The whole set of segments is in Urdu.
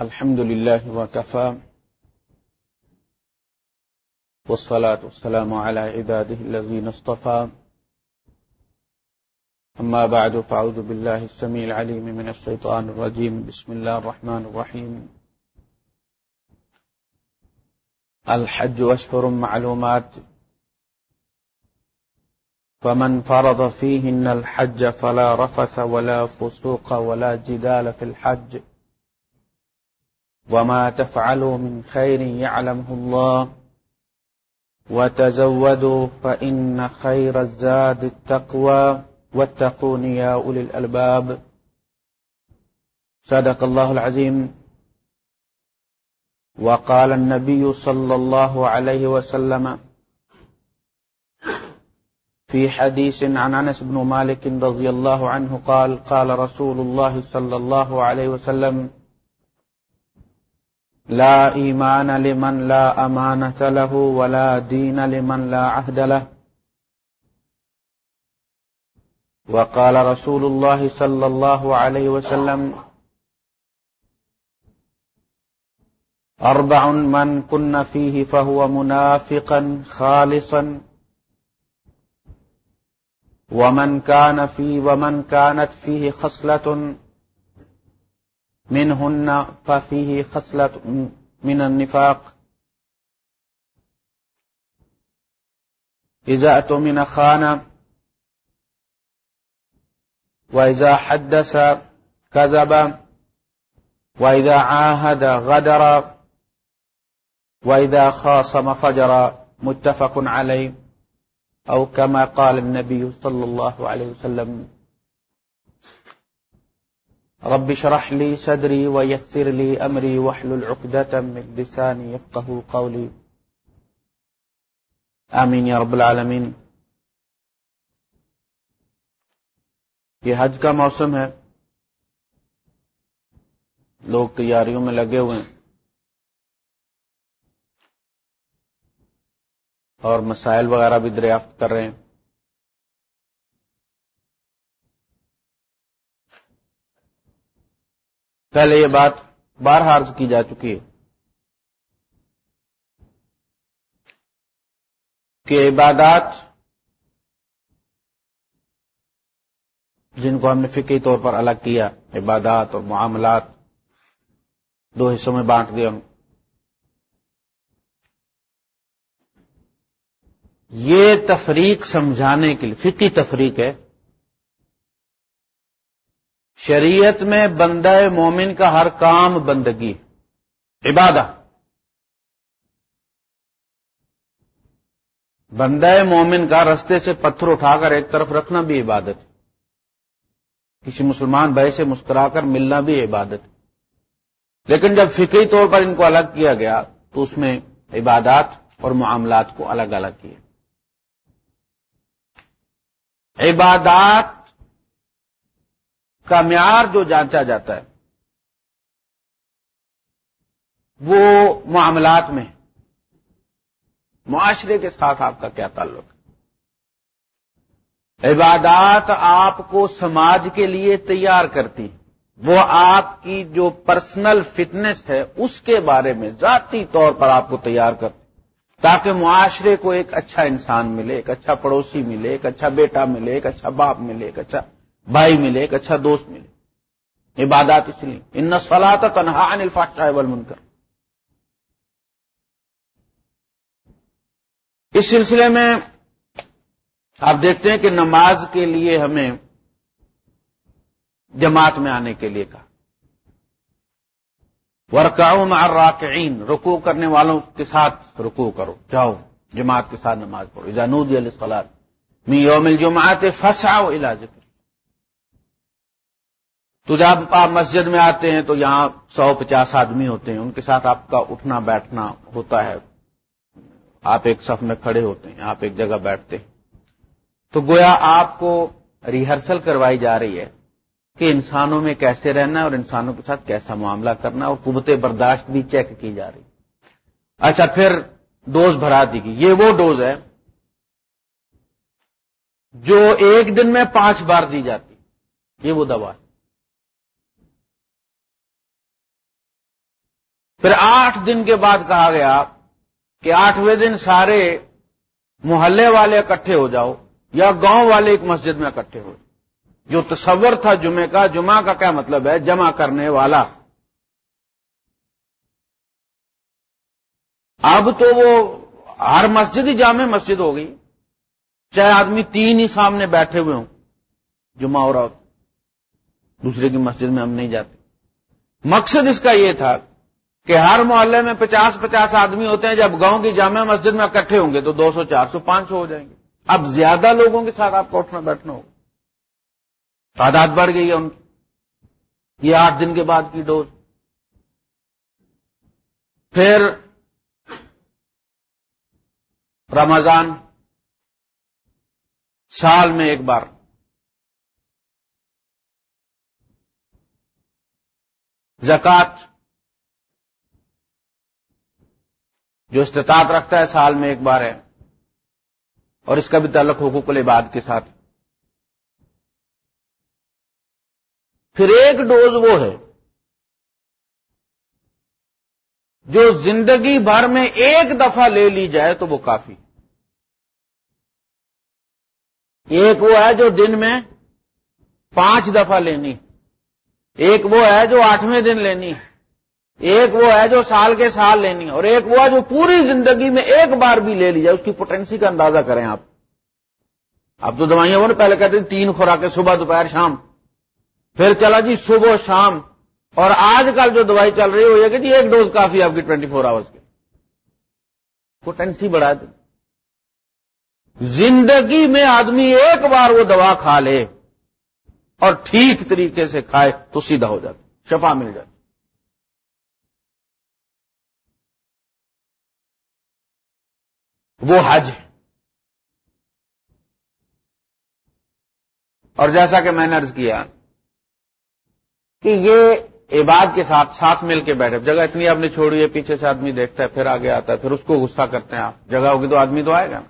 الحمد لله وكفى والصلاة والسلام على عباده الذين اصطفى. أما بعد، فأعوذ بالله السميع العليم من الشيطان الرجيم. بسم الله الرحمن الرحيم. الحج أشهر معلومات. فمن فرض فيهن الحج فلا رفث ولا فسوق ولا جدال في الحج. وما تفعلوا من خير يعلمه الله وتزودوا فإن خير الزاد التقوى واتقون يا أولي الألباب صدق الله العظيم وقال النبي صلى الله عليه وسلم في حديث عن أنس بن مالك رضي الله عنه قال قال رسول الله صلى الله عليه وسلم لا إيمان لمن لا أمانة له ولا دين لمن لا عهد له. وقال رسول الله صلى الله عليه وسلم أربع من كن فيه فهو منافقا خالصا، ومن كان فيه ومن كانت فيه خصلة منهن ففيه خصلة من النفاق. إذا أتمن خان، وإذا حدث كذب، وإذا عاهد غدر، وإذا خاصم فجر، متفق عليه. أو كما قال النبي صلى الله عليه وسلم. رب شرح لي صدري ويسر لي أمري وحل عقدة من لساني يفقه قولي. آمين يا رب العالمين یہ حج کا موسم ہے۔ لوگ تیاریوں میں لگے ہوئے ہیں۔ اور مسائل وغیرہ بھی دریافت کر رہے ہیں۔ پہلے یہ بات بار عرض کی جا چکی ہے کہ عبادات جن کو ہم نے فکری طور پر الگ کیا، عبادات اور معاملات، دو حصوں میں بانٹ دیا۔ ہوں یہ تفریق سمجھانے کے لیے فکی تفریق ہے شریعت میں بندہ مومن کا ہر کام بندگی عبادہ۔ بندہ مومن کا رستے سے پتھر اٹھا کر ایک طرف رکھنا بھی عبادت کسی مسلمان بھائی سے مسکرا کر ملنا بھی عبادت لیکن جب فکری طور پر ان کو الگ کیا گیا، تو اس میں عبادات اور معاملات کو الگ الگ کیا۔ عبادات کا معیار جو جانچا جاتا ہے، وہ معاملات میں، معاشرے کے ساتھ آپ کا کیا تعلق؟ ہے عبادات آپ کو سماج کے لیے تیار کرتی، وہ آپ کی جو پرسنل فٹنس ہے، اس کے بارے میں ذاتی طور پر آپ کو تیار کرتی۔ تاکہ معاشرے کو ایک اچھا انسان ملے، ایک اچھا پڑوسی ملے، ایک اچھا بیٹا ملے، ایک اچھا باپ ملے، ایک اچھا بھائی ملے، ایک اچھا دوست ملے۔ عبادات اس لیے۔ ان سلا تنہا انفا ٹرائبل من اس سلسلے میں آپ دیکھتے ہیں کہ نماز کے لیے ہمیں جماعت میں آنے کے لیے کہا۔ ورکاؤں میں راکعین رکو کرنے والوں کے ساتھ رکو کرو۔ جاؤ، جماعت کے ساتھ نماز پڑھو۔ جانود علیہ سلاد می یوم الجماعت فساؤ علاج تو جب آپ مسجد میں آتے ہیں تو یہاں سو پچاس آدمی ہوتے ہیں، ان کے ساتھ آپ کا اٹھنا بیٹھنا ہوتا ہے۔ آپ ایک صف میں کھڑے ہوتے ہیں، آپ ایک جگہ بیٹھتے ہیں۔ تو گویا آپ کو ریہرسل کروائی جا رہی ہے کہ انسانوں میں کیسے رہنا ہے اور انسانوں کے ساتھ کیسا معاملہ کرنا اور قوت برداشت بھی چیک کی جا رہی اچھا پھر ڈوز بھرا دی گئی۔ یہ وہ ڈوز ہے جو ایک دن میں پانچ بار دی جاتی۔ یہ وہ دوا ہے۔ پھر آٹھ دن کے بعد کہا گیا کہ آٹھویں دن سارے محلے والے اکٹھے ہو جاؤ یا گاؤں والے ایک مسجد میں اکٹھے ہو جو تصور تھا جمعے کا، جمعہ کا کیا مطلب ہے؟ جمع کرنے والا۔ اب تو وہ ہر مسجد ہی جامع مسجد ہو گئی۔ چاہے آدمی تین ہی سامنے بیٹھے ہوئے ہوں، جمعہ ہو رہا دوسرے کی مسجد میں ہم نہیں جاتے۔ مقصد اس کا یہ تھا کہ ہر محلے میں پچاس پچاس آدمی ہوتے ہیں، جب گاؤں کی جامع مسجد میں اکٹھے ہوں گے تو دو سو، چار سو، پانچ سو ہو جائیں گے۔ اب زیادہ لوگوں کے ساتھ آپ کو اٹھنا بیٹھنا ہوگا۔ تعداد بڑھ گئی ہے ان کی۔ یہ آٹھ دن کے بعد کی ڈوز۔ پھر رمضان۔ سال میں ایک بار۔ زکات جو استطاعت رکھتا ہے سال میں ایک بار ہے، اور اس کا بھی تعلق حقوق العباد کے ساتھ۔ پھر ایک ڈوز وہ ہے، جو زندگی بھر میں ایک دفعہ لے لی جائے تو وہ کافی۔ ایک وہ ہے جو دن میں پانچ دفعہ لینی، ایک وہ ہے جو آٹھویں دن لینی۔ ایک وہ ہے جو سال کے سال لینی ہے، اور ایک وہ ہے جو پوری زندگی میں ایک بار بھی لے لی جائے اس کی پوٹینسی کا اندازہ کریں آپ۔ اب تو دوائیاں وہ پہلے کہتے ہیں تین خوراکیں، صبح، دوپہر، شام۔ پھر چلا جی صبح شام۔ اور آج کل جو دوائی چل رہی ہے، وہ یہ کہ جی ایک ڈوز کافی آپ کی ٹوینٹی فور آورس کی۔ پوٹینسی بڑھا دے زندگی میں آدمی ایک بار وہ دوا کھا لے اور ٹھیک طریقے سے کھائے تو سیدھا ہو جاتا شفا مل جاتی وہ حج ہے۔ اور جیسا کہ میں نے ارض کیا کہ یہ عباد کے ساتھ ساتھ مل کے بیٹھے، جگہ اتنی آپ نے چھوڑی ہے، پیچھے سے آدمی دیکھتا ہے، پھر آگے آتا ہے، پھر اس کو غصہ کرتے ہیں آپ۔ جگہ ہوگی تو آدمی تو آئے گا۔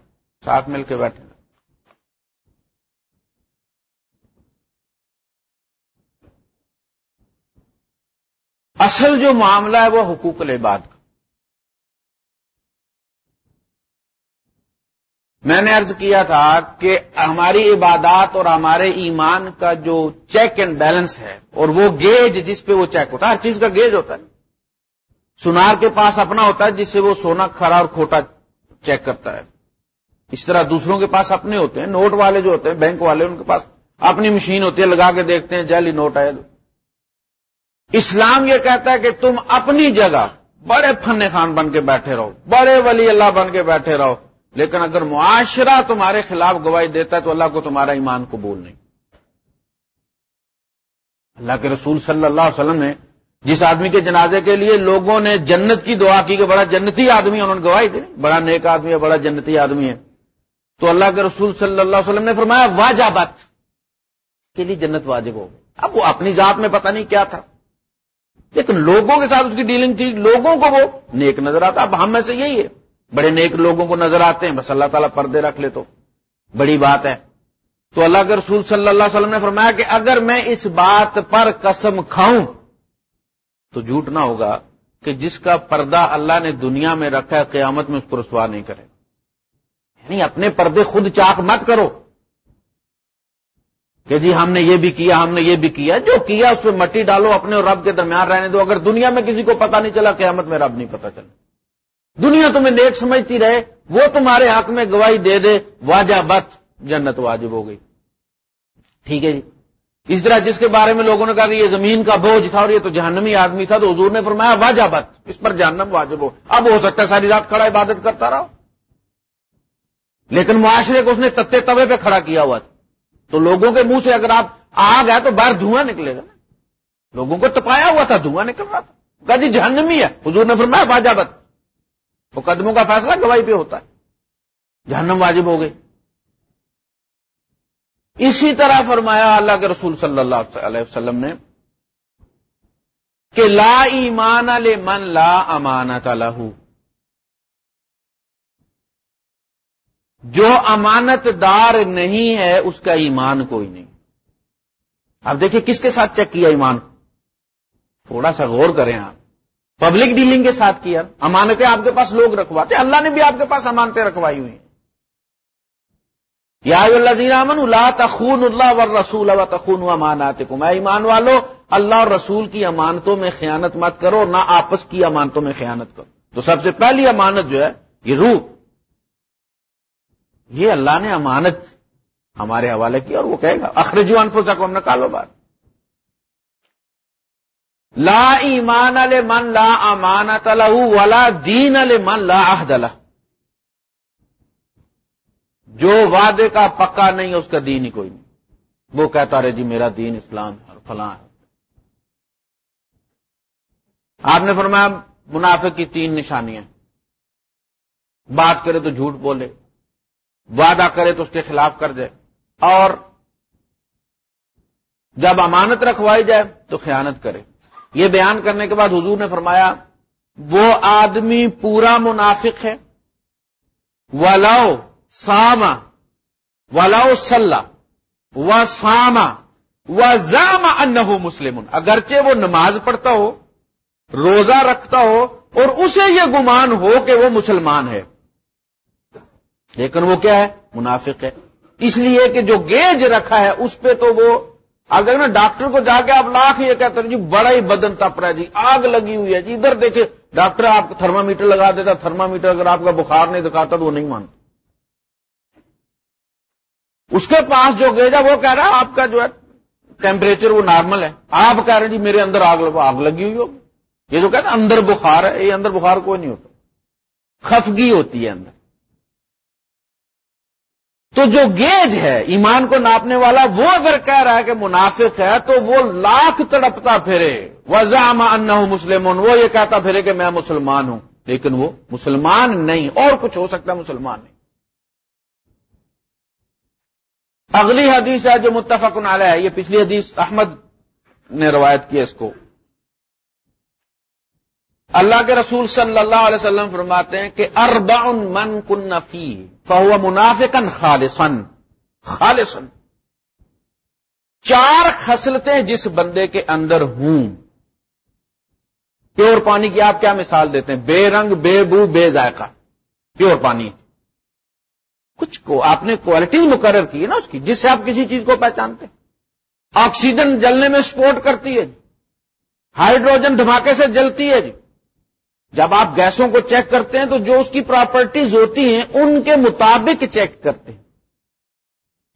ساتھ مل کے بیٹھے۔ اصل جو معاملہ ہے وہ حقوق العباد کا۔ میں نے ارض کیا تھا کہ ہماری عبادات اور ہمارے ایمان کا جو چیک اینڈ بیلنس ہے اور وہ گیج جس پہ وہ چیک ہوتا ہے، ہر چیز کا گیج ہوتا ہے۔ سنار کے پاس اپنا ہوتا ہے جس سے وہ سونا کھڑا اور کھوٹا چیک کرتا ہے۔ اس طرح دوسروں کے پاس اپنے ہوتے ہیں، نوٹ والے جو ہوتے ہیں، بینک والے ان کے پاس اپنی مشین ہوتی ہے، لگا کے دیکھتے ہیں جیلی نوٹ آئے۔ اسلام یہ کہتا ہے کہ تم اپنی جگہ بڑے فن خان بن کے بیٹھے رہو، بڑے ولی اللہ بن کے بیٹھے رہو۔ لیکن اگر معاشرہ تمہارے خلاف گواہی دیتا ہے تو اللہ کو تمہارا ایمان قبول نہیں۔ اللہ کے رسول صلی اللہ علیہ وسلم نے جس آدمی کے جنازے کے لیے لوگوں نے جنت کی دعا کی کہ بڑا جنتی آدمی ہے، انہوں نے گواہی دی۔ بڑا نیک آدمی ہے، بڑا جنتی آدمی ہے۔ تو اللہ کے رسول صلی اللہ علیہ وسلم نے فرمایا واجبات کے لیے جنت واجب ہو اب وہ اپنی ذات میں پتہ نہیں کیا تھا۔ لیکن لوگوں کے ساتھ اس کی ڈیلنگ تھی، لوگوں کو وہ نیک نظر آتا۔ اب ہم میں سے یہی ہے۔ بڑے نیک لوگوں کو نظر آتے ہیں، بس اللہ تعالیٰ پردے رکھ لے تو۔ بڑی بات ہے۔ تو اللہ کے رسول صلی اللہ علیہ وسلم نے فرمایا کہ اگر میں اس بات پر قسم کھاؤں، تو جھوٹ نہ ہوگا کہ جس کا پردہ اللہ نے دنیا میں رکھا ہے، قیامت میں اس کو رسوا نہیں کرے۔ یعنی اپنے پردے خود چاک مت کرو۔ کہ جی ہم نے یہ بھی کیا، ہم نے یہ بھی کیا، جو کیا اس پہ مٹی ڈالو، اپنے اور رب کے درمیان رہنے دو۔ اگر دنیا میں کسی کو پتا نہیں چلا، قیامت میں رب نہیں پتا چلا دنیا تمہیں نیک سمجھتی رہے، وہ تمہارے حق میں گواہی دے دے، واجہ بت جنت واجب ہو گئی۔ ٹھیک ہے جی۔ اس طرح جس کے بارے میں لوگوں نے کہا کہ یہ زمین کا بوجھ تھا اور یہ تو جہنمی آدمی تھا تو حضور نے فرمایا، واجہ بت اس پر جہنم واجب ہو۔ اب ہو سکتا ہے ساری رات کھڑا عبادت کرتا رہا لیکن معاشرے کو اس نے تتے توے پہ کھڑا کیا ہوا تھا۔ تو لوگوں کے منہ سے اگر آپ آگ ہے تو باہر دھواں نکلے گا۔ نا لوگوں کو تپایا ہوا تھا، دھواں نکل رہا تھا۔ کہا جی جہنمی ہے۔ حضور نے فرمایا، واجہ بت مقدموں کا فیصلہ گواہی پہ ہوتا ہے۔ جہنم واجب ہو گئی اسی طرح فرمایا اللہ کے رسول صلی اللہ علیہ وسلم نے کہ لا ایمان من لا امانت لہ۔ جو امانت دار نہیں ہے، اس کا ایمان کوئی نہیں۔ آپ دیکھیں کس کے ساتھ چیک کیا ایمان تھوڑا سا غور کریں آپ۔ پبلک ڈیلنگ کے ساتھ کیا۔ امانتیں آپ کے پاس لوگ رکھواتے۔ اللہ نے بھی آپ کے پاس امانتیں رکھوائی ہوئی۔ ہیں یا امن اللہ تخون اللہ و رسول و تخون امانات میں ایمان والو، اللہ اور رسول کی امانتوں میں خیانت مت کرو، نہ آپس کی امانتوں میں خیانت کرو۔ تو سب سے پہلی امانت جو ہے، یہ روح۔ یہ اللہ نے امانت ہمارے حوالے کی اور وہ کہے گا، اخرجو انفسا کو ہم بات۔ لا ایمان من لا امانت ولا دین من لا عہد جو وعدے کا پکا نہیں اس کا دین ہی کوئی نہیں۔ وہ کہتا رہے جی میرا دین اسلام ہے اور فلاں ہے۔ آپ نے فرمایا منافع کی تین نشانیاں بات کرے تو جھوٹ بولے۔ وعدہ کرے تو اس کے خلاف کر جائے اور جب امانت رکھوائی جائے تو خیانت کرے۔ یہ بیان کرنے کے بعد حضور نے فرمایا، وہ آدمی پورا منافق ہے۔ ولاؤ ساما ولاؤ سلح و ساما و زام ان مسلم۔ اگرچہ وہ نماز پڑھتا ہو، روزہ رکھتا ہو، اور اسے یہ گمان ہو کہ وہ مسلمان ہے۔ لیکن وہ کیا ہے؟ منافق ہے۔ اس لیے کہ جو گیج رکھا ہے، اس پہ تو وہ اگر نا ڈاکٹر کو جا کے آپ لاکھ یہ کہتے ہیں جی بڑا ہی بدن تپ رہا ہے جی آگ لگی ہوئی ہے جی ادھر دیکھے ڈاکٹر آپ کو تھرما میٹر لگا دیتا تھرما میٹر اگر آپ کا بخار نہیں دکھاتا تو وہ نہیں مانتا۔ اس کے پاس جو گیجا، وہ کہہ رہا ہے، آپ کا جو ہے ٹیمپریچر وہ نارمل ہے۔ آپ کہہ رہے ہیں جی میرے اندر آگ آگ لگی ہوئی ہوگی۔ یہ جو کہتے ہیں، اندر بخار ہے، یہ اندر بخار کوئی نہیں ہوتا۔ خفگی ہوتی ہے اندر۔ تو جو گیج ہے ایمان کو ناپنے والا، وہ اگر کہہ رہا ہے کہ منافق ہے، تو وہ لاکھ تڑپتا پھرے۔ وزام ان مسلم، وہ یہ کہتا پھرے کہ میں مسلمان ہوں۔ لیکن وہ مسلمان نہیں، اور کچھ ہو سکتا ہے مسلمان نہیں۔ اگلی حدیث ہے جو متفق علیہ ہے، یہ پچھلی حدیث احمد نے روایت کی اس کو۔ اللہ کے رسول صلی اللہ علیہ وسلم فرماتے ہیں کہ اربع من کن نفی فہو منافقن خالصن خالصن۔ چار خسلتیں جس بندے کے اندر ہوں۔ پیور پانی کی آپ کیا مثال دیتے ہیں؟ بے رنگ، بے بو، بے ذائقہ۔ پیور پانی۔ کچھ کو آپ نے کوالٹی مقرر کی ہے نا اس کی، جس سے آپ کسی چیز کو پہچانتے آکسیجن جلنے میں سپورٹ کرتی ہے جی۔ ہائیڈروجن دھماکے سے جلتی ہے جی۔ جب آپ گیسوں کو چیک کرتے ہیں تو جو اس کی پراپرٹیز ہوتی ہیں، ان کے مطابق چیک کرتے ہیں۔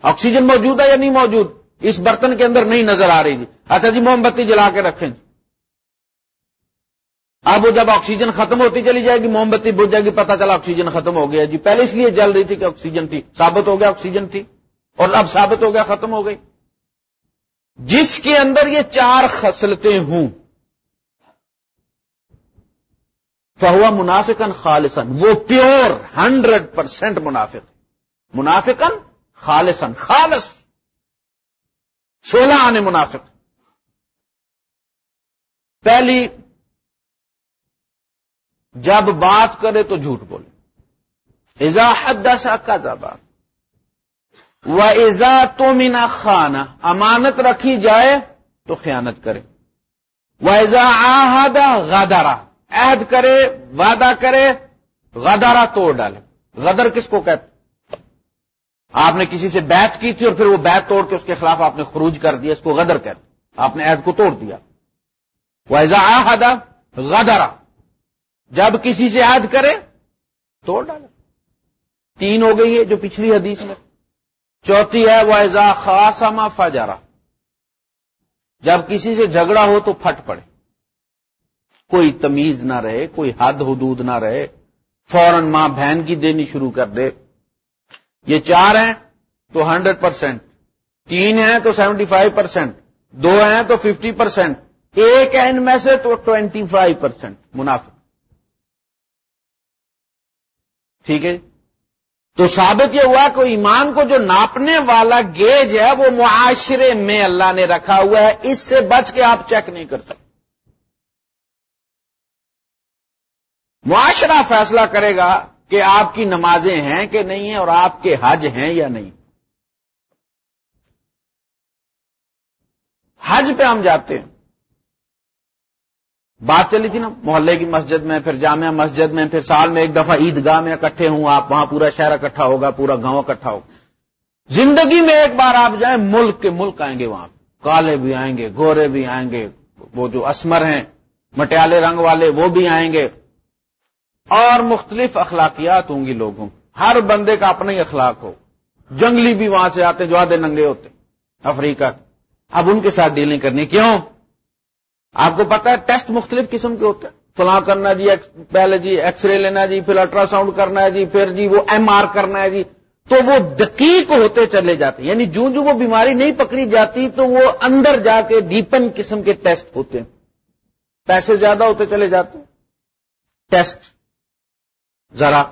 آکسیجن موجود ہے یا نہیں موجود؟ اس برتن کے اندر نہیں نظر آ رہی تھی اچھا جی موم بتی جلا کے رکھیں۔ اب وہ جب آکسیجن ختم ہوتی چلی جائے گی، موم بتی بج جائے گی پتا چلا آکسیجن ختم ہو گیا جی۔ پہلے اس لیے جل رہی تھی کہ آکسیجن تھی۔ ثابت ہو گیا آکسیجن تھی۔ اور اب ثابت ہو گیا، ختم ہو گئی۔ جس کے اندر یہ چار خصلتیں ہوں فہوا منافقن خالصن وہ پیور ہنڈریڈ پرسینٹ منافق۔ منافقن خالصن خالص۔ سولہ آنے منافق۔ پہلی، جب بات کرے تو جھوٹ بولے۔ ایزا حد کا زبان وہ ایزا تو مینا خانہ امانت رکھی جائے تو خیانت کرے۔ وہ ایزا آہدا غادارا عہد کرے، وعدہ کرے، غدارہ توڑ ڈالے۔ غدر کس کو کہتے آپ نے کسی سے بیت کی تھی اور پھر وہ بیت توڑ کے اس کے خلاف آپ نے خروج کر دیا، اس کو غدر کہتے آپ نے عہد کو توڑ دیا۔ ویزا آہدا غدرا جب کسی سے عہد کرے، توڑ ڈالے۔ تین ہو گئی ہے جو پچھلی حدیث میں۔ چوتھی ہے ویزا خاصما فجارا جب کسی سے جھگڑا ہو تو پھٹ پڑے۔ کوئی تمیز نہ رہے، کوئی حد حدود نہ رہے، فوراً ماں بہن کی دینی شروع کر دے۔ یہ چار ہیں تو ہنڈریڈ پرسینٹ تین ہیں تو سیونٹی فائیو پرسینٹ دو ہیں تو ففٹی پرسینٹ ایک ہے ان میں سے تو ٹوینٹی فائیو پرسینٹ منافع ٹھیک ہے؟ تو ثابت یہ ہوا کہ ایمان کو جو ناپنے والا گیج ہے وہ معاشرے میں اللہ نے رکھا ہوا ہے، اس سے بچ کے آپ چیک نہیں کر سکتے۔ معاشرہ فیصلہ کرے گا کہ آپ کی نمازیں ہیں کہ نہیں ہیں اور آپ کے حج ہیں یا نہیں۔ حج پہ ہم جاتے ہیں۔ بات چلی تھی نا، محلے کی مسجد میں، پھر جامعہ مسجد میں، پھر سال میں ایک دفعہ عیدگاہ میں اکٹھے ہوں آپ، وہاں پورا شہر اکٹھا ہوگا، پورا گاؤں اکٹھا ہوگا۔ زندگی میں ایک بار آپ جائیں، ملک کے ملک آئیں گے وہاں۔ کالے بھی آئیں گے، گورے بھی آئیں گے، وہ جو اسمر ہیں، مٹیالے رنگ والے، وہ بھی آئیں گے۔ اور مختلف اخلاقیات ہوں گی لوگوں ہر بندے کا اپنا ہی اخلاق ہو۔ جنگلی بھی وہاں سے آتے جو آدھے ننگے ہوتے افریقہ۔ اب ان کے ساتھ ڈیلنگ کرنی۔ کیوں؟ آپ کو پتا ہے ٹیسٹ مختلف قسم کے ہوتے ہیں۔ فلاں کرنا جی پہلے جی ایکس رے لینا جی پھر الٹرا ساؤنڈ کرنا ہے جی پھر جی وہ ایم آر کرنا ہے جی۔ تو وہ دقیق ہوتے چلے جاتے یعنی جو جو وہ بیماری نہیں پکڑی جاتی تو وہ اندر جا کے ڈیپن قسم کے ٹیسٹ ہوتے ہیں۔ پیسے زیادہ ہوتے چلے جاتے ٹیسٹ۔ ذرا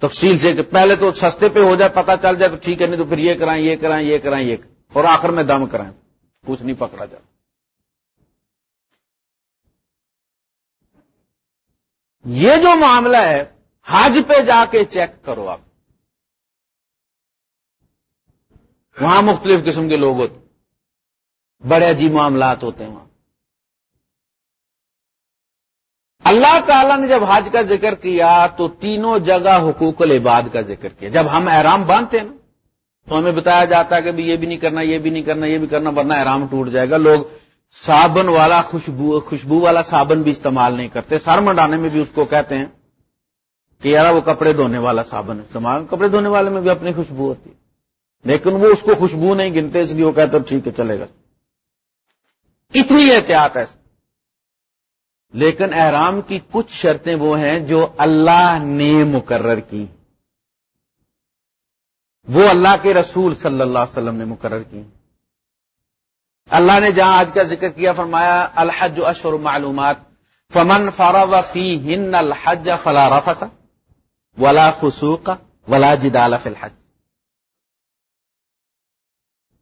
تفصیل سے کہ پہلے تو سستے پہ ہو جائے پتا چل جائے تو ٹھیک ہے، نہیں تو پھر یہ کرائیں یہ کرائیں یہ کرائیں یہ کرائیں۔ اور آخر میں دم کرائیں۔ کچھ نہیں پکڑا جاتا یہ جو معاملہ ہے، حج پہ جا کے چیک کرو آپ۔ وہاں مختلف قسم کے لوگ ہوتے بڑے عجیب معاملات ہوتے ہیں وہاں۔ اللہ تعالیٰ نے جب حج کا ذکر کیا تو تینوں جگہ حقوق العباد کا ذکر کیا۔ جب ہم احرام باندھتے ہیں نا، تو ہمیں بتایا جاتا ہے کہ یہ بھی نہیں کرنا، یہ بھی نہیں کرنا، یہ بھی کرنا، ورنہ احرام ٹوٹ جائے گا۔ لوگ صابن والا خوشبو خوشبو والا صابن بھی استعمال نہیں کرتے۔ سر منڈانے میں بھی اس کو کہتے ہیں کہ یار وہ کپڑے دھونے والا صابن استعمال، کپڑے دھونے والے میں بھی اپنی خوشبو ہوتی ہے۔ لیکن وہ اس کو خوشبو نہیں گنتے، اس لیے وہ کہتے ٹھیک ہے، چلے گا۔ اتنی احتیاط ہے۔ لیکن احرام کی کچھ شرطیں وہ ہیں جو اللہ نے مقرر کی۔ وہ اللہ کے رسول صلی اللہ علیہ وسلم نے مقرر کی۔ اللہ نے جہاں آج کا ذکر کیا، فرمایا، الحج اشور معلومات، فمن فارا فی ہن الحج فلا رفت ولا فسوق ولا جدال فی الحج۔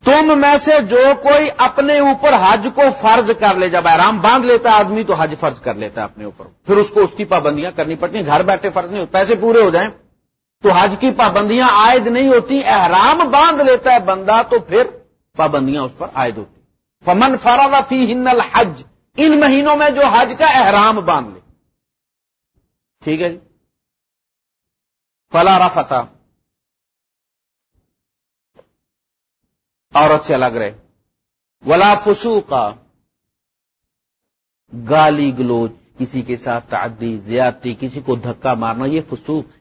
تم میں سے جو کوئی اپنے اوپر حج کو فرض کر لے، جب احرام باندھ لیتا ہے آدمی تو حج فرض کر لیتا ہے اپنے اوپر۔ پھر اس کو اس کی پابندیاں کرنی پڑتی ہیں، گھر بیٹھے فرض نہیں پیسے پورے ہو جائیں۔ تو حج کی پابندیاں عائد نہیں ہوتی، احرام باندھ لیتا ہے بندہ تو پھر پابندیاں اس پر عائد ہوتی فمن فرا فی ہن الحج، ان مہینوں میں جو حج کا احرام باندھ لے۔ ٹھیک ہے جی؟ فلا رفتا عورت سے الگ رہے۔ ولا فسو کا گالی گلوچ، کسی کے ساتھ تعدی، زیادتی، کسی کو دھکا مارنا، یہ فسوق ہے۔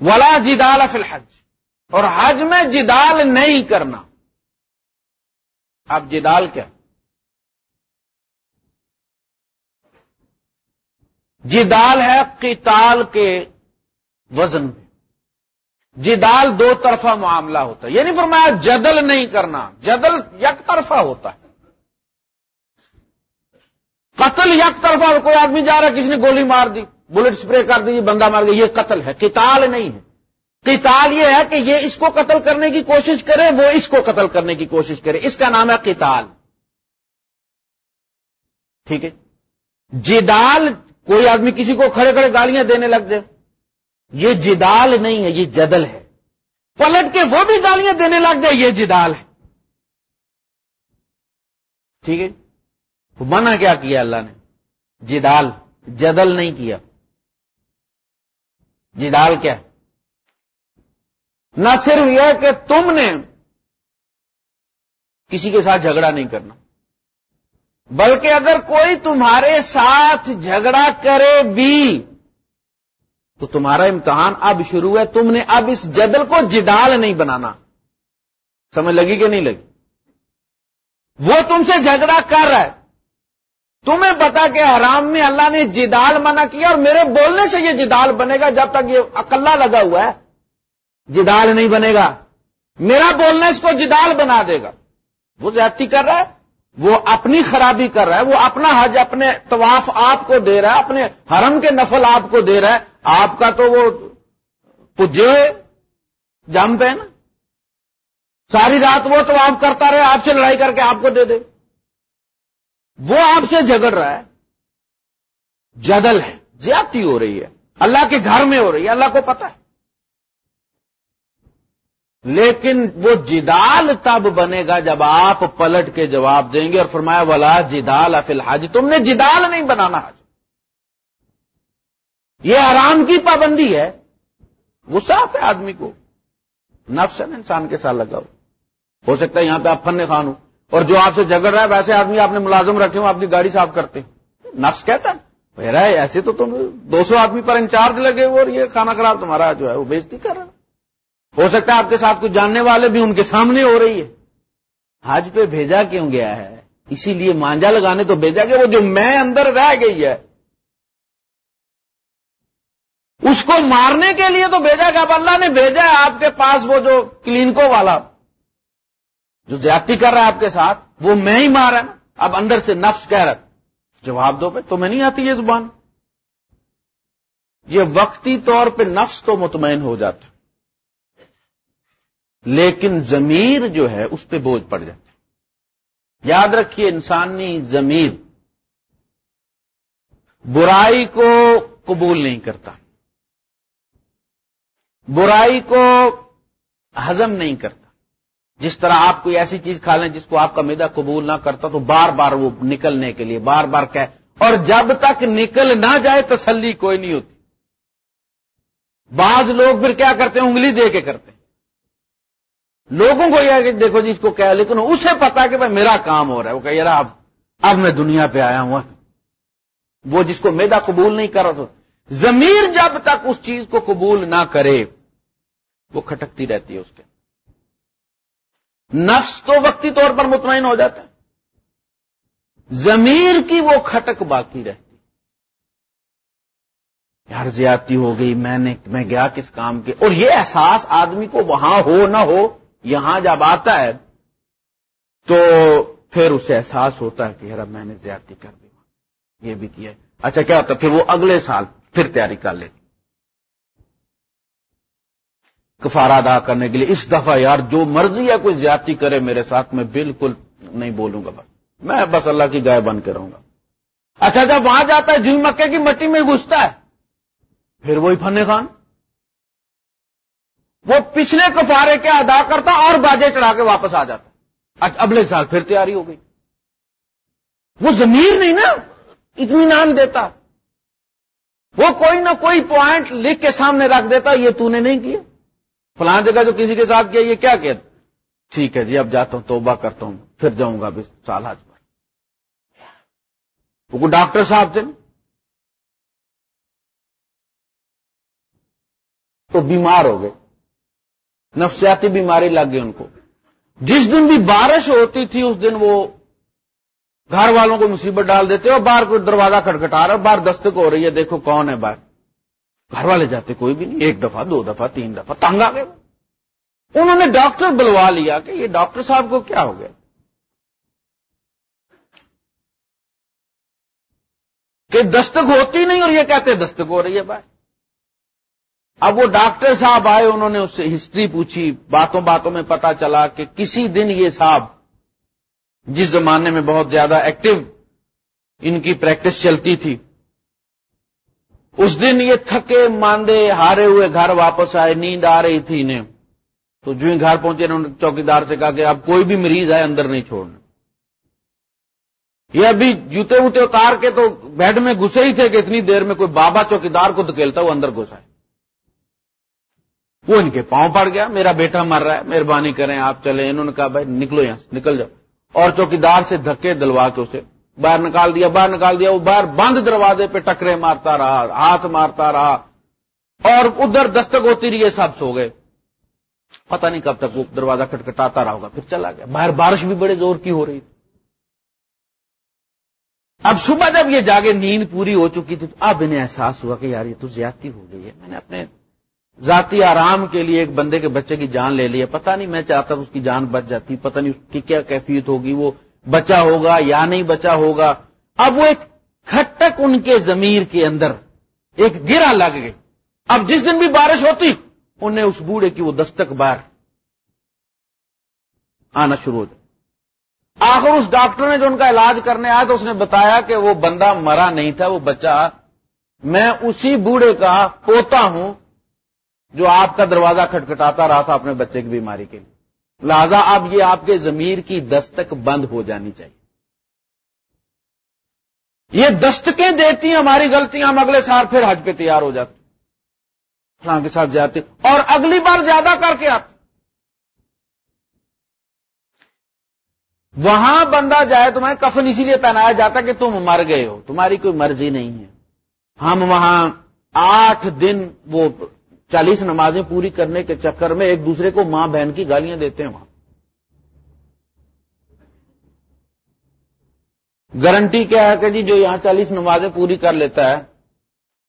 ولا جدال فی الحج۔ اور حج میں جدال نہیں کرنا۔ اب جدال کیا؟ جدال ہے قتال کے وزن میں۔ جدال دو طرفہ معاملہ ہوتا ہے۔ یعنی فرمایا جدل نہیں کرنا، جدل یک طرفہ ہوتا ہے۔ قتل یک طرفہ، کوئی آدمی جا رہا ہے، کسی نے گولی مار دی، بلٹ سپرے کر دی بندہ مار گیا، یہ قتل ہے، قتال نہیں ہے۔ قتال یہ ہے کہ یہ اس کو قتل کرنے کی کوشش کرے، وہ اس کو قتل کرنے کی کوشش کرے۔ اس کا نام ہے قتال۔ ٹھیک ہے؟ جدال، کوئی آدمی کسی کو کھڑے کھڑے گالیاں دینے لگ جائے۔ یہ جدال نہیں ہے، یہ جدل ہے۔ پلٹ کے وہ بھی گالیاں دینے لگ جائے، یہ جدال ہے۔ ٹھیک ہے؟ منع کیا کیا اللہ نے؟ جدال، جدل نہیں کیا۔ جدال کیا؟ نہ صرف یہ کہ تم نے کسی کے ساتھ جھگڑا نہیں کرنا، بلکہ اگر کوئی تمہارے ساتھ جھگڑا کرے بھی تو تمہارا امتحان اب شروع ہے، تم نے اب اس جدل کو جدال نہیں بنانا۔ سمجھ لگی کہ نہیں لگی؟ وہ تم سے جھگڑا کر رہا ہے۔ تمہیں پتا کہ حرام میں اللہ نے جدال منع کیا اور میرے بولنے سے یہ جدال بنے گا جب تک یہ اکلا لگا ہوا ہے۔ جدال نہیں بنے گا۔ میرا بولنا اس کو جدال بنا دے گا۔ وہ زیادتی کر رہا ہے۔ وہ اپنی خرابی کر رہا ہے، وہ اپنا حج، اپنے طواف آپ کو دے رہا ہے، اپنے حرم کے نفل آپ کو دے رہا ہے، آپ کا تو وہ پجے ہوئے، جم پہ نا؟ ساری رات وہ تو آپ کرتا رہے، آپ سے لڑائی کر کے آپ کو دے دے۔ وہ آپ سے جھگڑ رہا ہے۔ جدل ہے، زیادتی ہو رہی ہے۔ اللہ کے گھر میں ہو رہی ہے، اللہ کو پتا ہے۔ لیکن وہ جدال تب بنے گا جب آپ پلٹ کے جواب دیں گے اور فرمایا، ولا جدال افل حج تم نے جدال نہیں بنانا حج۔ یہ آرام کی پابندی ہے۔ غصہ آتا ہے آدمی کو۔ نفس ہے نا انسان کے ساتھ لگا ہو سکتا ہے یہاں پہ آپ فن خان ہو اور جو آپ سے جگڑ رہا ہے، ویسے آدمی آپ نے ملازم رکھے ہو آپ کی گاڑی صاف کرتے نفس کہتا ہے۔ ایسے تو تم دو سو آدمی پر انچارج لگے ہوئے اور یہ کھانا خراب تمہارا جو ہے، وہ بیچتی کر رہا ہو سکتا ہے آپ کے ساتھ کچھ جاننے والے بھی ان کے سامنے ہو رہی ہے۔ حج پہ بھیجا کیوں گیا ہے؟ اسی لیے مانجا لگانے تو بھیجا گیا، وہ جو میں اندر رہ گئی ہے۔ اس کو مارنے کے لیے تو بھیجا گیا، اب اللہ نے بھیجا ہے آپ کے پاس وہ جو کلینکو والا، جو زیادتی کر رہا ہے آپ کے ساتھ، وہ میں ہی مار نا اب اندر سے نفس کہہ رہا جواب دو پہ تو میں نہیں آتی یہ زبان؟ یہ وقتی طور پہ نفس تو مطمئن ہو جاتا لیکن ضمیر جو ہے، اس پہ بوجھ پڑ جاتا ہے۔ یاد رکھیے، انسانی ضمیر برائی کو قبول نہیں کرتا، برائی کو ہزم نہیں کرتا۔ جس طرح آپ کوئی ایسی چیز کھا لیں جس کو آپ کا میدا قبول نہ کرتا، تو بار بار وہ نکلنے کے لیے، بار بار کہ، اور جب تک نکل نہ جائے، تسلی کوئی نہیں ہوتی۔ بعض لوگ پھر کیا کرتے ہیں؟ انگلی دے کے کرتے ہیں۔ لوگوں کو یہ کہ دیکھو جی اس کو کیا لیکن اسے پتا کہ بھائی میرا کام ہو رہا ہے۔ وہ کہ یار، اب اب میں دنیا پہ آیا ہوں۔ وہ جس کو میدا قبول نہیں کر رہا تو زمیر جب تک اس چیز کو قبول نہ کرے، وہ کھٹکتی رہتی ہے اس کے۔ نفس تو وقتی طور پر مطمئن ہو جاتا ہے۔ زمیر کی وہ کھٹک باقی رہتی یار، زیادتی ہو گئی، میں نے، میں گیا کس کام کے؟ اور یہ احساس آدمی کو وہاں ہو نہ ہو یہاں جب آتا ہے تو پھر اسے احساس ہوتا ہے کہ یار میں نے زیادتی کر دی۔ یہ بھی کیا۔ اچھا کیا ہوتا پھر وہ اگلے سال پھر تیاری کر لیتی۔ کفارہ ادا کرنے کے لیے اس دفعہ یار جو مرضی ہے کوئی زیادتی کرے میرے ساتھ، میں بالکل نہیں بولوں گا بس۔ میں بس اللہ کی گائے بن کے رہوں گا۔ اچھا جب وہاں جاتا ہے جی مکے کی مٹی میں گھستا ہے، پھر وہی فن خان۔ وہ پچھلے کفارے کے ادا کرتا اور باجے چڑھا کے واپس آ جاتا۔ اگلے سال پھر تیاری ہو گئی۔ وہ زمیر نہیں نا، اطمینان دیتا۔ وہ کوئی نہ کوئی پوائنٹ لکھ کے سامنے رکھ دیتا، یہ تو نے نہیں کیا۔ فلان جگہ جو کسی کے ساتھ کیا، یہ کیا کہ ٹھیک ہے جی اب جاتا ہوں، توبہ کرتا ہوں، پھر جاؤں گا سال آج۔ پر وہ ڈاکٹر صاحب تھے تو بیمار ہو گئے۔ نفسیاتی بیماری لگ گئی ان کو۔ جس دن بھی بارش ہوتی تھی، اس دن وہ گھر والوں کو مصیبت ڈال دیتے اور باہر کوئی دروازہ کھٹکھٹا رہا باہر دستک ہو رہی ہے، دیکھو کون ہے باہر۔ گھر والے جاتے کوئی بھی نہیں، ایک دفعہ، دو دفعہ، تین دفعہ، تنگ آ گئے۔ انہوں نے ڈاکٹر بلوا لیا کہ یہ ڈاکٹر صاحب کو کیا ہو گیا؟ کہ دستک ہوتی نہیں اور یہ کہتے دستک ہو رہی ہے بھائی اب وہ ڈاکٹر صاحب آئے، انہوں نے اس سے ہسٹری پوچھی، باتوں باتوں میں پتا چلا کہ کسی دن یہ صاحب جس زمانے میں بہت زیادہ ایکٹیو ان کی پریکٹس چلتی تھی، اس دن یہ تھکے ماندے ہارے ہوئے گھر واپس آئے، نیند آ رہی تھی انہیں۔ تو جو ہی گھر پہنچے، انہوں نے چوکیدار سے کہا کہ اب کوئی بھی مریض آئے اندر نہیں چھوڑنا۔ یہ ابھی جوتے ووتے اتار کے تو بیڈ میں گھسے ہی تھے کہ اتنی دیر میں کوئی بابا چوکیدار کو دکیلتا وہ اندر گھسائے وہ ان کے پاؤں پڑ گیا، میرا بیٹا مر رہا ہے، مہربانی کریں آپ چلے انہوں نے کہا، بھائی نکلو یہاں سے، نکل جاؤ۔ اور چوکیدار سے دھکے دلوا کے اسے، باہر نکال دیا، باہر نکال دیا، وہ باہر بند دروازے پہ ٹکرے مارتا رہا، ہاتھ مارتا رہا۔ اور ادھر دستک ہوتی رہی ہے سب سو گئے۔ پتہ نہیں کب تک وہ دروازہ کٹکھٹاتا رہا ہوگا، پھر چلا گیا۔ باہر بارش بھی بڑے زور کی ہو رہی تھی۔ اب صبح جب یہ جاگے، نیند پوری ہو چکی تھی، تو اب انہیں احساس ہوا کہ یار یہ تو زیادتی ہو گئی ہے۔ میں نے اپنے ذاتی آرام کے لیے ایک بندے کے بچے کی جان لے لی ہے۔ پتا نہیں میں چاہتا اس کی جان بچ جاتی، پتہ نہیں اس کی کیا کیفیت ہوگی، وہ بچا ہوگا یا نہیں بچا ہوگا۔ اب وہ ایک کھٹک ان کے ضمیر کے اندر ایک گرا لگ گئی۔ اب جس دن بھی بارش ہوتی، انہیں اس بوڑھے کی وہ دستک بار آنا شروع ہو جائے آخر اس ڈاکٹر نے جو ان کا علاج کرنے آیا تو اس نے بتایا کہ وہ بندہ مرا نہیں تھا، وہ بچہ میں اسی بوڑھے کا پوتا ہوں جو آپ کا دروازہ کھٹکھٹاتا رہا تھا اپنے بچے کی بیماری کے لیے۔ لہذا اب یہ آپ کے ضمیر کی دستک بند ہو جانی چاہیے۔ یہ دستکیں دیتی ہیں، ہماری غلطیاں ہم اگلے سال پھر حج پہ تیار ہو جاتے فلاں کے ساتھ جاتے اور اگلی بار زیادہ کر کے آتے وہاں بندہ جائے تمہیں کفن اسی لیے پہنایا جاتا کہ تم مر گئے ہو، تمہاری کوئی مرضی نہیں ہے۔ ہم وہاں آٹھ دن وہ چالیس نمازیں پوری کرنے کے چکر میں ایک دوسرے کو ماں بہن کی گالیاں دیتے ہیں وہاں۔ گارنٹی کیا ہے کہ جی جو یہاں چالیس نمازیں پوری کر لیتا ہے،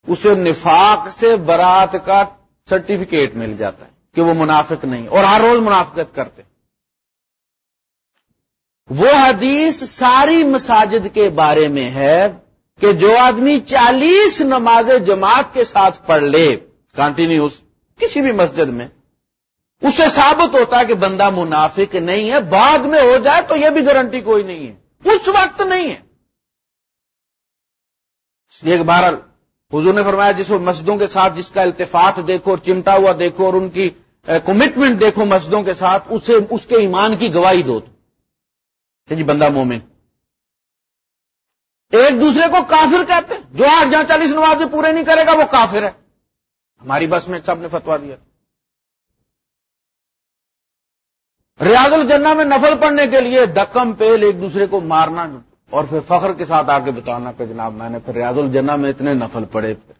اسے نفاق سے برات کا سرٹیفکیٹ مل جاتا ہے کہ وہ منافق نہیں، اور ہر روز منافقت کرتے۔ وہ حدیث ساری مساجد کے بارے میں ہے کہ جو آدمی چالیس نماز جماعت کے ساتھ پڑھ لے کنٹینیوس کسی بھی مسجد میں، اسے ثابت ہوتا ہے کہ بندہ منافق نہیں ہے، بعد میں ہو جائے تو یہ بھی گارنٹی کوئی نہیں ہے۔ اس وقت نہیں ہے۔ ایک بار حضور نے فرمایا، جس مسجدوں کے ساتھ جس کا التفاط دیکھو اور چمٹا ہوا دیکھو اور ان کی کمٹمنٹ دیکھو مسجدوں کے ساتھ، اسے، اس کے ایمان کی گواہی دو کہ جی بندہ مومن۔ ایک دوسرے کو کافر کہتے ہیں۔ جو آج جہاں چالیس نمازیں پورے نہیں کرے گا، وہ کافر ہے۔ ہماری بس میں سب نے فتوا دیا ریاض الجنہ میں نفل پڑھنے کے لیے دکم پیل ایک دوسرے کو مارنا اور پھر فخر کے ساتھ آ کے بتانا کہ جناب میں نے پھر ریاض الجنہ میں اتنے نفل پڑے پھر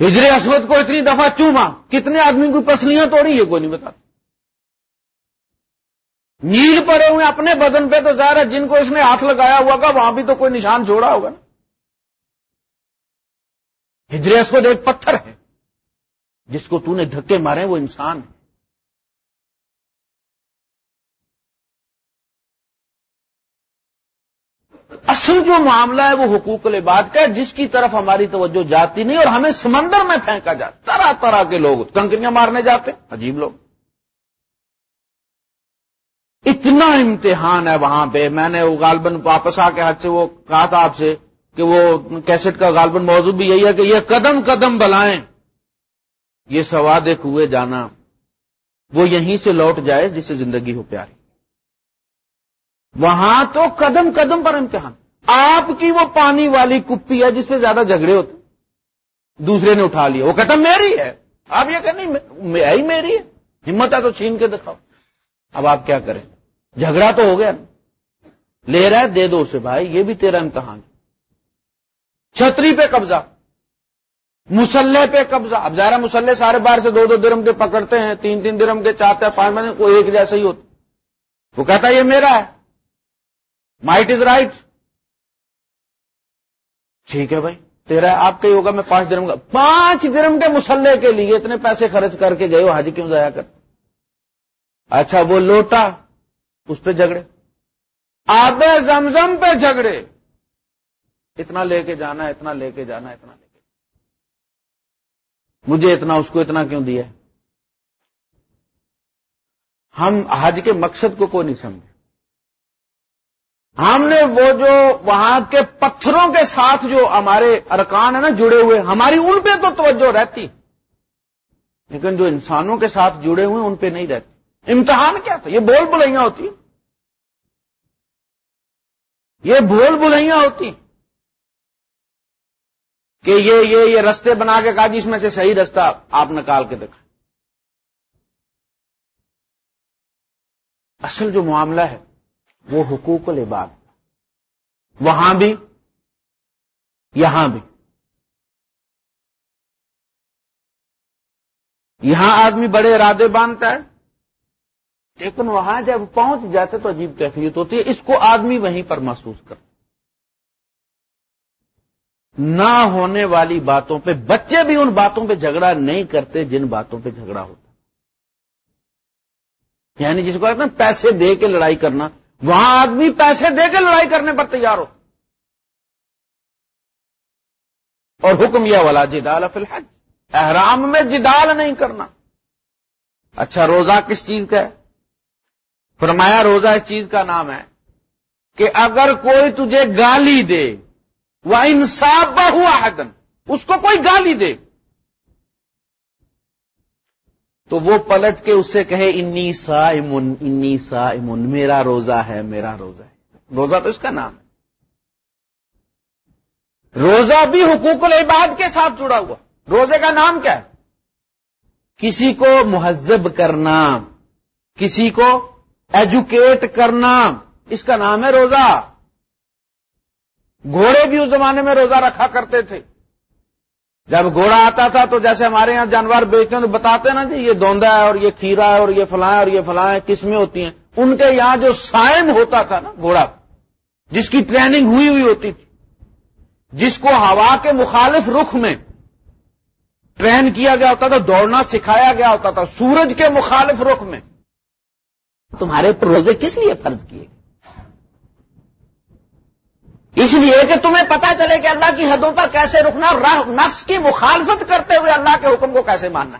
ہجر اسود کو اتنی دفعہ چوما۔ کتنے آدمی کو پسلیاں توڑی یہ کوئی نہیں بتا۔ نیل پڑے ہوئے اپنے بدن پہ تو ظاہر ہے جن کو اس نے ہاتھ لگایا ہوا گا وہاں بھی تو کوئی نشان چھوڑا ہوگا۔ نا ہجر اسود ایک پتھر ہے۔ جس کو تو نے دھکے مارے، وہ انسان ہے۔ اصل جو معاملہ ہے، وہ حقوق العباد کا ہے، جس کی طرف ہماری توجہ جاتی نہیں اور ہمیں سمندر میں پھینکا جاتا طرح طرح کے لوگ کنکریاں مارنے جاتے عجیب لوگ۔ اتنا امتحان ہے وہاں پہ۔ میں نے غالباً واپس آ کے ہاتھ سے وہ کہا تھا آپ سے کہ وہ کیسٹ کا غالباً موضوع بھی یہی ہے کہ یہ قدم قدم بلائیں، یہ سواد ہوئے جانا، وہ یہیں سے لوٹ جائے جس سے زندگی ہو پیاری۔ وہاں تو قدم قدم پر امتحان۔ آپ کی وہ پانی والی کپی ہے جس پہ زیادہ جھگڑے ہوتے دوسرے نے اٹھا لیا، وہ کہتا میری ہے۔ آپ یہ کہ نہیں ہی میری ہے۔ ہمت ہے تو چھین کے دکھاؤ۔ اب آپ کیا کریں؟ جھگڑا تو ہو گیا لے رہا ہے، دے دو اسے بھائی، یہ بھی تیرا امتحان۔ ہے چھتری پہ قبضہ، مسلح پہ قبضہ۔ اب ظاہر مسلح سارے بار سے دو دو درم کے پکڑتے ہیں، تین تین درم کے چاہتے ہیں، پانچ مہینے کو ایک جیسا ہی ہوتا۔ وہ کہتا ہے یہ میرا ہے۔ مائٹ از رائٹ ٹھیک ہے بھائی، تیرا آپ کا ہی ہوگا، میں پانچ درم کا۔ پانچ درم کے مسلح کے لیے اتنے پیسے خرچ کر کے گئے ہو حاجی کیوں ضائع کر؟ اچھا وہ لوٹا، اس پہ جھگڑے۔ آب زمزم پہ جھگڑے۔ اتنا لے کے جانا اتنا لے کے جانا اتنا لے کے مجھے اتنا، اس کو اتنا کیوں دیا ہم حج کے مقصد کو کوئی نہیں سمجھے۔ ہم نے وہ جو وہاں کے پتھروں کے ساتھ جو ہمارے ارکان ہیں نا، جڑے ہوئے، ہماری ان پہ تو توجہ رہتی۔ لیکن جو انسانوں کے ساتھ جڑے ہوئے، ان پہ نہیں رہتی۔ امتحان کیا تھا؟ یہ بول بلائیاں ہوتی۔ یہ بول بلائیاں ہوتی۔ کہ یہ یہ یہ رستے بنا کے کہا جس میں سے صحیح رستہ آپ نکال کے دکھا اصل جو معاملہ ہے، وہ حقوق العباد۔ وہاں بھی، یہاں بھی۔ یہاں آدمی بڑے ارادے باندھتا ہے، لیکن وہاں جب پہنچ جاتے تو عجیب کیفیت ہوتی ہے۔ اس کو آدمی وہیں پر محسوس کرتا نہ ہونے والی باتوں پہ، بچے بھی ان باتوں پہ جھگڑا نہیں کرتے جن باتوں پہ جھگڑا ہوتا یعنی جس کو کہتے ہیں پیسے دے کے لڑائی کرنا۔ وہاں آدمی پیسے دے کے لڑائی کرنے پر تیار ہو۔ اور حکم یہ والا جدال فی الحج۔ احرام میں جدال نہیں کرنا۔ اچھا روزہ کس چیز کا ہے؟ فرمایا، روزہ اس چیز کا نام ہے کہ اگر کوئی تجھے گالی دے وہ انصاف ہوا حدن اس کو کوئی گالی دے۔ تو وہ پلٹ کے اس سے کہے انی سا امن انی سا امن میرا روزہ ہے، میرا روزہ ہے۔ روزہ تو اس کا نام ہے۔ روزہ بھی حقوق العباد کے ساتھ جڑا ہوا۔ روزے کا نام کیا ہے؟ کسی کو مہذب کرنا، کسی کو ایجوکیٹ کرنا، اس کا نام ہے روزہ۔ گھوڑے بھی اس زمانے میں روزہ رکھا کرتے تھے۔ جب گھوڑا آتا تھا تو جیسے ہمارے یہاں جانور بیچتے ہیں تو بتاتے نا جی یہ دوندا ہے اور یہ کھیرا ہے اور یہ فلاں اور یہ فلاں قسمیں ہوتی ہیں؟ ان کے یہاں جو سائم ہوتا تھا نا گھوڑا، جس کی ٹریننگ ہوئی ہوئی ہوتی تھی، جس کو ہوا کے مخالف رخ میں ٹرین کیا گیا ہوتا تھا، دوڑنا سکھایا گیا ہوتا تھا، سورج کے مخالف رخ میں۔ تمہارے روزے کس لیے فرض کیے اس لیے کہ تمہیں پتا چلے کہ اللہ کی حدوں پر کیسے رکنا اور نفس کی مخالفت کرتے ہوئے اللہ کے حکم کو کیسے ماننا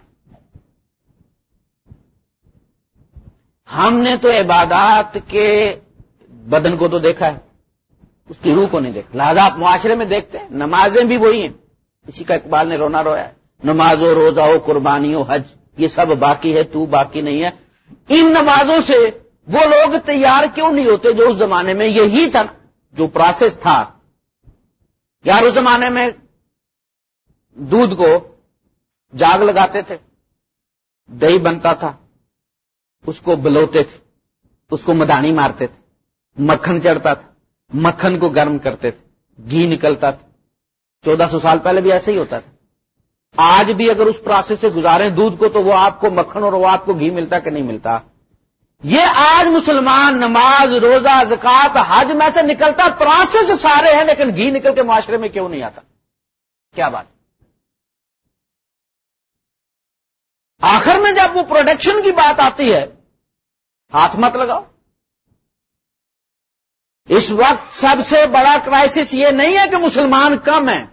ہم نے تو عبادات کے بدن کو تو دیکھا ہے، اس کی روح کو نہیں دیکھا۔ لہذا آپ معاشرے میں دیکھتے ہیں، نمازیں بھی وہی ہیں۔ اسی کا اقبال نے رونا رویا ہے نماز و روزہ ہو قربانی ہو حج، یہ سب باقی ہے، تو باقی نہیں ہے۔ ان نمازوں سے وہ لوگ تیار کیوں نہیں ہوتے جو اس زمانے میں یہی تھا؟ جو پروسیس تھا، یار اس زمانے میں دودھ کو جاگ لگاتے تھے، دہی بنتا تھا، اس کو بلوتے تھے، اس کو مدانی مارتے تھے، مکھن چڑھتا تھا، مکھن کو گرم کرتے تھے، گھی نکلتا تھا، چودہ سو سال پہلے بھی ایسے ہی ہوتا تھا۔ آج بھی اگر اس پروسیس سے گزارے دودھ کو تو وہ آپ کو مکھن اور وہ آپ کو گھی ملتا کہ نہیں ملتا؟ یہ آج مسلمان نماز، روزہ، زکات، حج میں سے نکلتا پروسیس سارے ہیں، لیکن گھی نکل کے معاشرے میں کیوں نہیں آتا؟ کیا بات؟ آخر میں جب وہ پروڈکشن کی بات آتی ہے، ہاتھ مت لگاؤ۔ اس وقت سب سے بڑا کرائسس یہ نہیں ہے کہ مسلمان کم ہیں،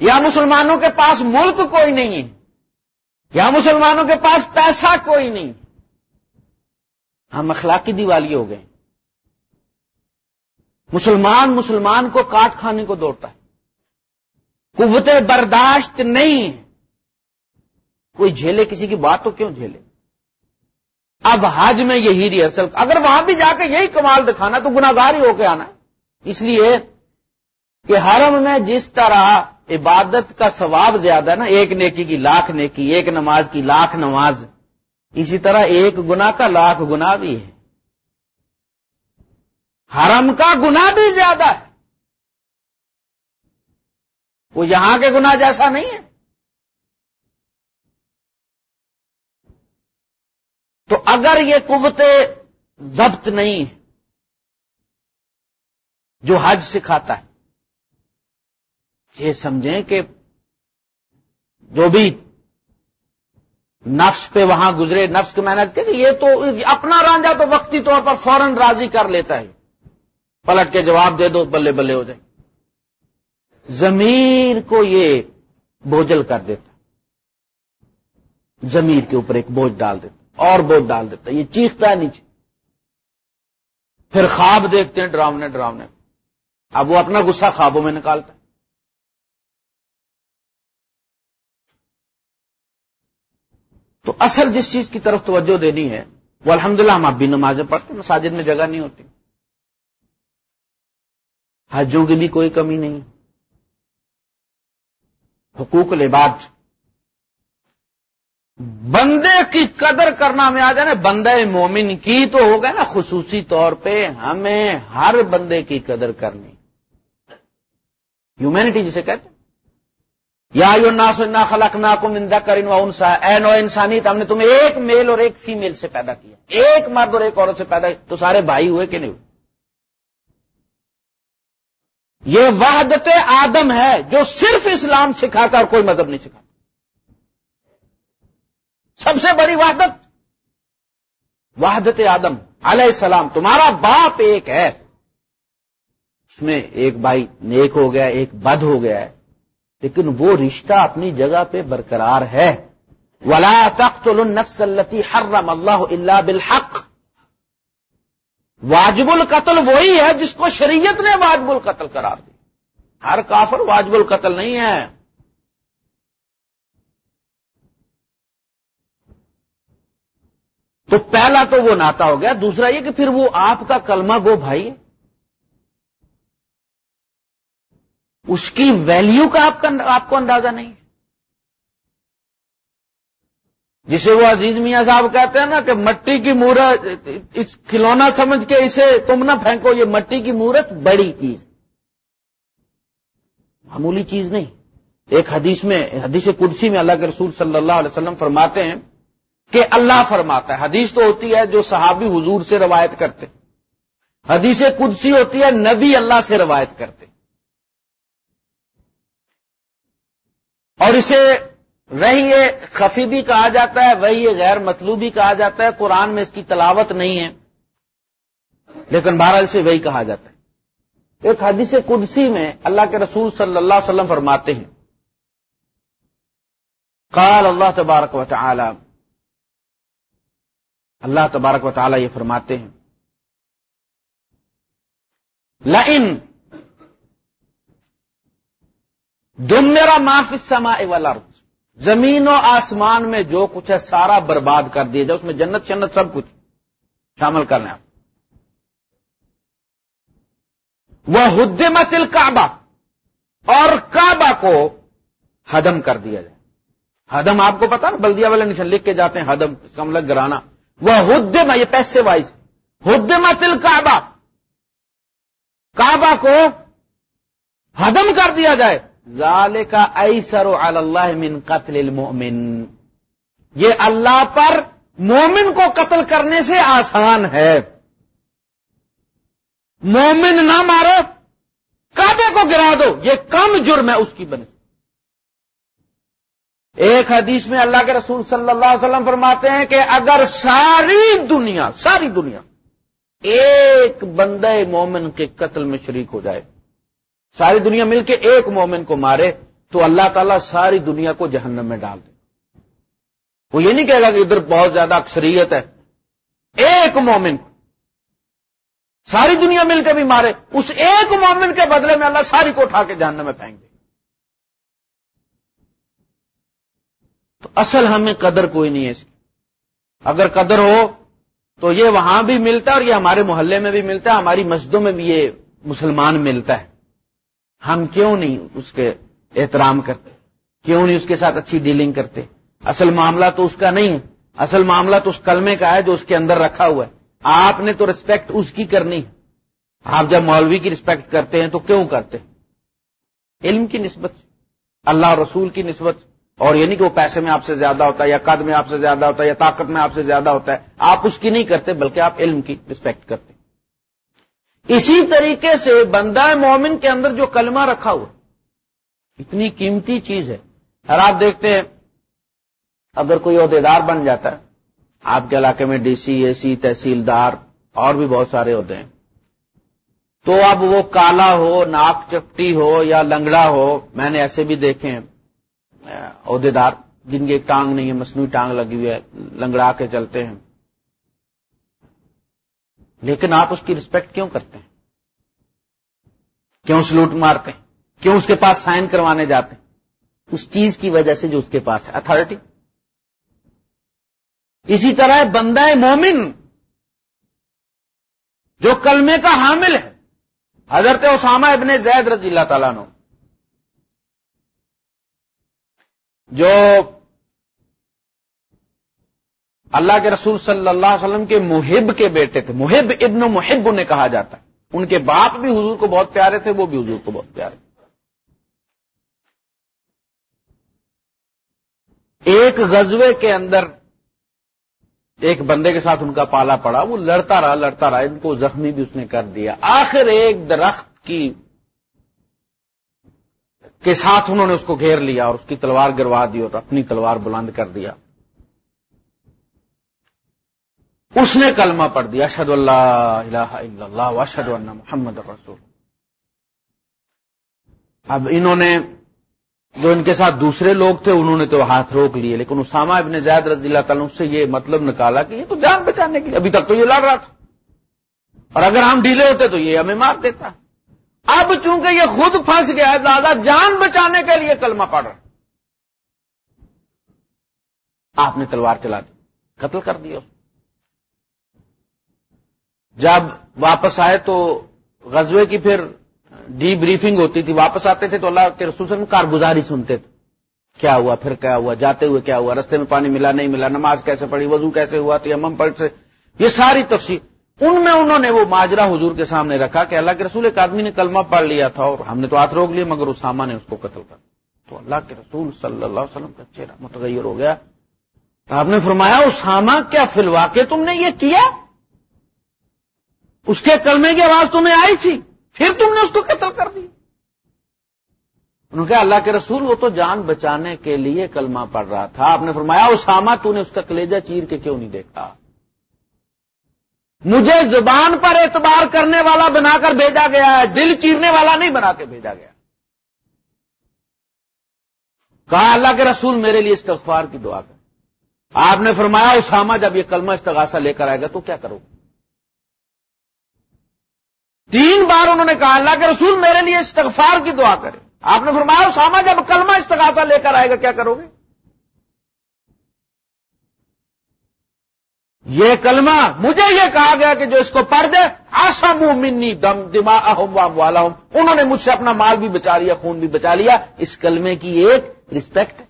یا مسلمانوں کے پاس ملک کوئی نہیں ہے، یا مسلمانوں کے پاس پیسہ کوئی نہیں۔ ہاں، ہم اخلاقی دیوالی ہو گئے۔ مسلمان مسلمان کو کاٹ کھانے کو دوڑتا ہے۔ قوت برداشت نہیں۔ ہے کوئی جھیلے، کسی کی بات تو کیوں جھیلے؟ اب حج میں یہی ریہرسل اگر وہاں بھی جا کے یہی کمال دکھانا تو گناگار ہی ہو کے آنا۔ اس لیے کہ حرم میں جس طرح عبادت کا ثواب زیادہ ہے نا، ایک نیکی کی، لاکھ نیکی، ایک نماز کی، لاکھ نماز۔ اسی طرح ایک گنا کا لاکھ گنا بھی ہے۔ حرم کا گنا بھی زیادہ ہے۔ وہ یہاں کے گنا جیسا نہیں ہے۔ تو اگر یہ قوت ضبط نہیں ہے جو حج سکھاتا ہے، یہ سمجھیں کہ جو بھی نفس پہ وہاں گزرے، نفس کی محنت کہ یہ تو اپنا رانجا تو وقتی طور پر فوراً راضی کر لیتا ہے۔ پلٹ کے جواب دے دو، بلے بلے ہو جائے۔ زمیر کو یہ بوجھل کر دیتا۔ زمیر کے اوپر ایک بوجھ ڈال دیتا۔ اور بوجھ ڈال دیتا۔ یہ چیختا ہے نیچے۔ پھر خواب دیکھتے ہیں، ڈراؤنے ڈراؤنے۔ اب وہ اپنا غصہ خوابوں میں نکالتا۔ تو اصل جس چیز کی طرف توجہ دینی ہے، وہ الحمدللہ ہم اب بھی نمازیں پڑھتے مساجد میں جگہ نہیں ہوتی۔ حجوں کی بھی کوئی کمی نہیں۔ حقوق العباد۔ بندے کی قدر کرنا میں آ جائے نا بندے مومن کی تو ہوگا نا، خصوصی طور پہ ہمیں ہر بندے کی قدر کرنی۔ ہیومینٹی جسے کہتے یا یو نا خلق نا کو مندا کر اے نو انسانی ہم نے تمہیں ایک میل اور ایک فیمیل سے پیدا کیا۔ ایک مرد اور ایک عورت سے پیدا۔ کیا تو سارے بھائی ہوئے کہ نہیں ہوئے؟ یہ وحدت آدم ہے جو صرف اسلام سکھاتا اور کوئی مذہب نہیں سکھاتا سب سے بڑی وحدت۔ وحدت آدم علیہ السلام۔ تمہارا باپ ایک ہے۔ اس میں ایک بھائی نیک ہو گیا، ایک بد ہو گیا ہے۔ لیکن وہ رشتہ اپنی جگہ پہ برقرار ہے۔ ولا تخت النفس التی حرم اللہ اللہ بالحق۔ واجب القتل وہی ہے جس کو شریعت نے واجب القتل قرار دی ہر کافر واجب القتل نہیں ہے۔ تو پہلا تو وہ ناتا ہو گیا، دوسرا یہ کہ پھر وہ آپ کا کلمہ گو بھائی۔ اس کی ویلیو کا آپ کا آپ کو اندازہ نہیں جسے وہ عزیز میاں صاحب کہتے ہیں نا کہ مٹی کی مورت اس کھلونا سمجھ کے اسے تم نہ پھینکو، یہ مٹی کی مورت بڑی چیز معمولی چیز نہیں۔ ایک حدیث میں حدیث قدسی میں اللہ کے رسول صلی اللہ علیہ وسلم فرماتے ہیں کہ اللہ فرماتا ہے۔ حدیث تو ہوتی ہے جو صحابی حضور سے روایت کرتے۔ حدیث قدسی ہوتی ہے نبی اللہ سے روایت کرتے۔ اور اسے وہی خفی بھی کہا جاتا ہے، وہی غیر مطلوبی کہا جاتا ہے۔ قرآن میں اس کی تلاوت نہیں ہے، لیکن بہرحال سے وہی کہا جاتا ہے۔ ایک حدیث قدسی میں اللہ کے رسول صلی اللہ علیہ وسلم فرماتے ہیں۔ قال اللہ تبارک و تعالی، اللہ تبارک و تعالی یہ فرماتے ہیں۔ لئن دم میرا معاف سما والارض. زمین و آسمان میں جو کچھ ہے سارا برباد کر دیا جائے، اس میں جنت شنت سب کچھ شامل کر لیں آپ وہ حدمت الکعبہ اور کعبہ کو ہدم کر دیا جائے۔ ہدم آپ کو پتا نا بلدیا والے نشان لکھ کے جاتے ہیں، ہدم، اس مطلب گرانا وہ حدم یہ پیسے وائز۔ حدمت الکعبہ کعبہ کو ہدم کر دیا جائے۔ ظال کا ایسر اللہ من قتل المؤمن۔ یہ اللہ پر مومن کو قتل کرنے سے آسان ہے۔ مومن نہ مارو، کعبے کو گرا دو، یہ کم جرم ہے اس کی بنے ایک حدیث میں اللہ کے رسول صلی اللہ علیہ وسلم فرماتے ہیں کہ اگر ساری دنیا ساری دنیا، ایک بندے مومن کے قتل میں شریک ہو جائے ساری دنیا مل کے ایک مومن کو مارے تو اللہ تعالیٰ ساری دنیا کو جہنم میں ڈال دے۔ وہ یہ نہیں کہے گا کہ ادھر بہت زیادہ اکثریت ہے۔ ایک مومن کو ساری دنیا مل کے بھی مارے، اس ایک مومن کے بدلے میں اللہ ساری کو اٹھا کے جہنم میں پھینک دے۔ تو اصل ہمیں قدر کوئی نہیں ہے اس کی۔ اگر قدر ہو تو یہ وہاں بھی ملتا ہے اور یہ ہمارے محلے میں بھی ملتا ہے، ہماری مسجدوں میں بھی یہ مسلمان ملتا ہے۔ ہم کیوں نہیں اس کے احترام کرتے؟ کیوں نہیں اس کے ساتھ اچھی ڈیلنگ کرتے؟ اصل معاملہ تو اس کا نہیں ہے۔ اصل معاملہ تو اس کلمے کا ہے جو اس کے اندر رکھا ہوا ہے۔ آپ نے تو رسپیکٹ اس کی کرنی ہے۔ آپ جب مولوی کی رسپیکٹ کرتے ہیں تو کیوں کرتے؟ علم کی نسبت اللہ اور رسول کی نسبت اور یہ نہیں کہ وہ پیسے میں آپ سے زیادہ ہوتا ہے یا قد میں آپ سے زیادہ ہوتا ہے یا طاقت میں آپ سے زیادہ ہوتا ہے۔ آپ اس کی نہیں کرتے، بلکہ آپ علم کی رسپیکٹ کرتے۔ اسی طریقے سے بندہ مومن کے اندر جو کلمہ رکھا ہوا اتنی قیمتی چیز ہے۔ اور آپ دیکھتے ہیں، اگر کوئی عہدیدار بن جاتا ہے، آپ کے علاقے میں ڈی سی، اے سی، تحصیلدار، اور بھی بہت سارے ہوتے ہیں۔ تو اب وہ کالا ہو، ناک چپٹی ہو یا لنگڑا ہو، میں نے ایسے بھی دیکھے ہیں، عہدیدار، جن کی ایک ٹانگ نہیں ہے مصنوعی ٹانگ لگی ہوئی ہے، لنگڑا کے چلتے ہیں۔ لیکن آپ اس کی رسپیکٹ کیوں کرتے ہیں؟ کیوں سلوٹ مارتے ہیں؟ کیوں اس کے پاس سائن کروانے جاتے ہیں؟ اس چیز کی وجہ سے جو اس کے پاس ہے اتارٹی اسی طرح بندہ مومن جو کلمے کا حامل ہے۔ حضرت اسامہ ابن زید رضی اللہ تعالیٰ نو جو اللہ کے رسول صلی اللہ علیہ وسلم کے محب کے بیٹے تھے۔ محب ابن محب انہیں کہا جاتا ہے۔ ان کے باپ بھی حضور کو بہت پیارے تھے، وہ بھی حضور کو بہت پیارے ایک غزوے کے اندر ایک بندے کے ساتھ ان کا پالا پڑا، وہ لڑتا رہا لڑتا رہا، ان کو زخمی بھی اس نے کر دیا۔ آخر ایک درخت کی کے ساتھ انہوں نے اس کو گھیر لیا اور اس کی تلوار گروا دی اور اپنی تلوار بلند کر دیا۔ اس نے کلمہ پڑھ دیا اشد اللہ الہ الا اللہ اشد اللہ محمد رسول اب انہوں نے جو ان کے ساتھ دوسرے لوگ تھے، انہوں نے تو ہاتھ روک لیے، لیکن اسامہ ابن زید رضی اللہ تعالیٰ سے یہ مطلب نکالا کہ یہ تو جان بچانے کے لیے، ابھی تک تو یہ لڑ رہا تھا۔ اور اگر ہم ڈھیلے ہوتے تو یہ ہمیں مار دیتا۔ اب چونکہ یہ خود پھنس گیا ہے دادا جان بچانے کے لیے کلمہ پڑ رہا آپ نے تلوار چلا دی، قتل کر دیا جب واپس آئے تو غزوے کی پھر ڈی بریفنگ ہوتی تھی، واپس آتے تھے تو اللہ کے رسول سے کارگزاری سنتے تھے۔ کیا ہوا؟ پھر کیا ہوا؟ جاتے ہوئے کیا ہوا؟ رستے میں پانی ملا، نہیں ملا؟ نماز کیسے پڑی وضو کیسے ہوا؟ تھی ہم پڑھ سے۔ یہ ساری تفصیل۔ ان میں انہوں نے وہ ماجرا حضور کے سامنے رکھا کہ اللہ کے رسول ایک آدمی نے کلمہ پڑھ لیا تھا اور ہم نے تو ہاتھ روک لیا مگر اسامہ نے اس کو قتل کر تو اللہ کے رسول صلی اللہ علیہ وسلم کا چہرہ متغیر ہو گیا۔ تو آپ نے فرمایا، اسامہ، کیا فلوا کے تم نے یہ کیا؟ اس کے کلمے کی آواز تمہیں آئی تھی، پھر تم نے اس کو قتل کر دی انہوں نے کہا، اللہ کے رسول، وہ تو جان بچانے کے لیے کلمہ پڑھ رہا تھا۔ آپ نے فرمایا، اسامہ، تو نے اس کا کلیجہ چیر کے کیوں نہیں دیکھا؟ مجھے زبان پر اعتبار کرنے والا بنا کر بھیجا گیا ہے، دل چیرنے والا نہیں بنا کے بھیجا گیا۔ کہا، اللہ کے رسول، میرے لیے استغفار کی دعا کر۔ آپ نے فرمایا، اسامہ جب یہ کلمہ استغاثہ لے کر آئے گا تو کیا کرو؟ گے تین بار انہوں نے کہا اللہ کے رسول میرے لیے استغفار کی دعا کرے آپ نے فرمایا، اسامہ جب کلمہ استغاثہ لے کر آئے گا، کیا کرو گے؟ یہ کلمہ مجھے یہ کہا گیا کہ جو اس کو پڑھ دے آسام منی دم دماغ والا ہوں انہوں نے مجھ سے اپنا مال بھی بچا لیا، خون بھی بچا لیا۔ اس کلمے کی ایک رسپیکٹ ہے۔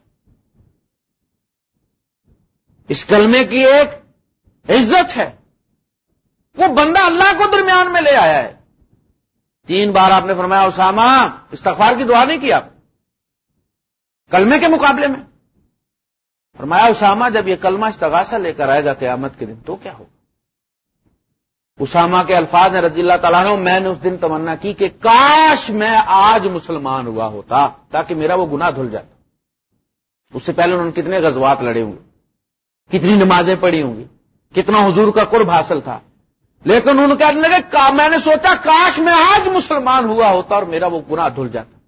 اس کلمے کی ایک عزت ہے۔ وہ بندہ اللہ کو درمیان میں لے آیا ہے۔ تین بار آپ نے فرمایا اسامہ استغفار کی دعا نہیں کیا کلمے کے مقابلے میں۔ فرمایا اسامہ جب یہ کلمہ استغاثہ لے کر آئے گا قیامت کے دن تو کیا ہوگا؟ اسامہ کے الفاظ ہیں رضی اللہ تعالیٰ نے میں نے اس دن تمنا کی کہ کاش میں آج مسلمان ہوا ہوتا تاکہ میرا وہ گناہ دھل جاتا۔ اس سے پہلے انہوں نے کتنے غزوات لڑے ہوں گے، کتنی نمازیں پڑھی ہوں گی، کتنا حضور کا قرب حاصل تھا۔ لیکن ان کہنے لگے میں نے سوچا کاش میں آج مسلمان ہوا ہوتا اور میرا وہ گناہ دھل جاتا۔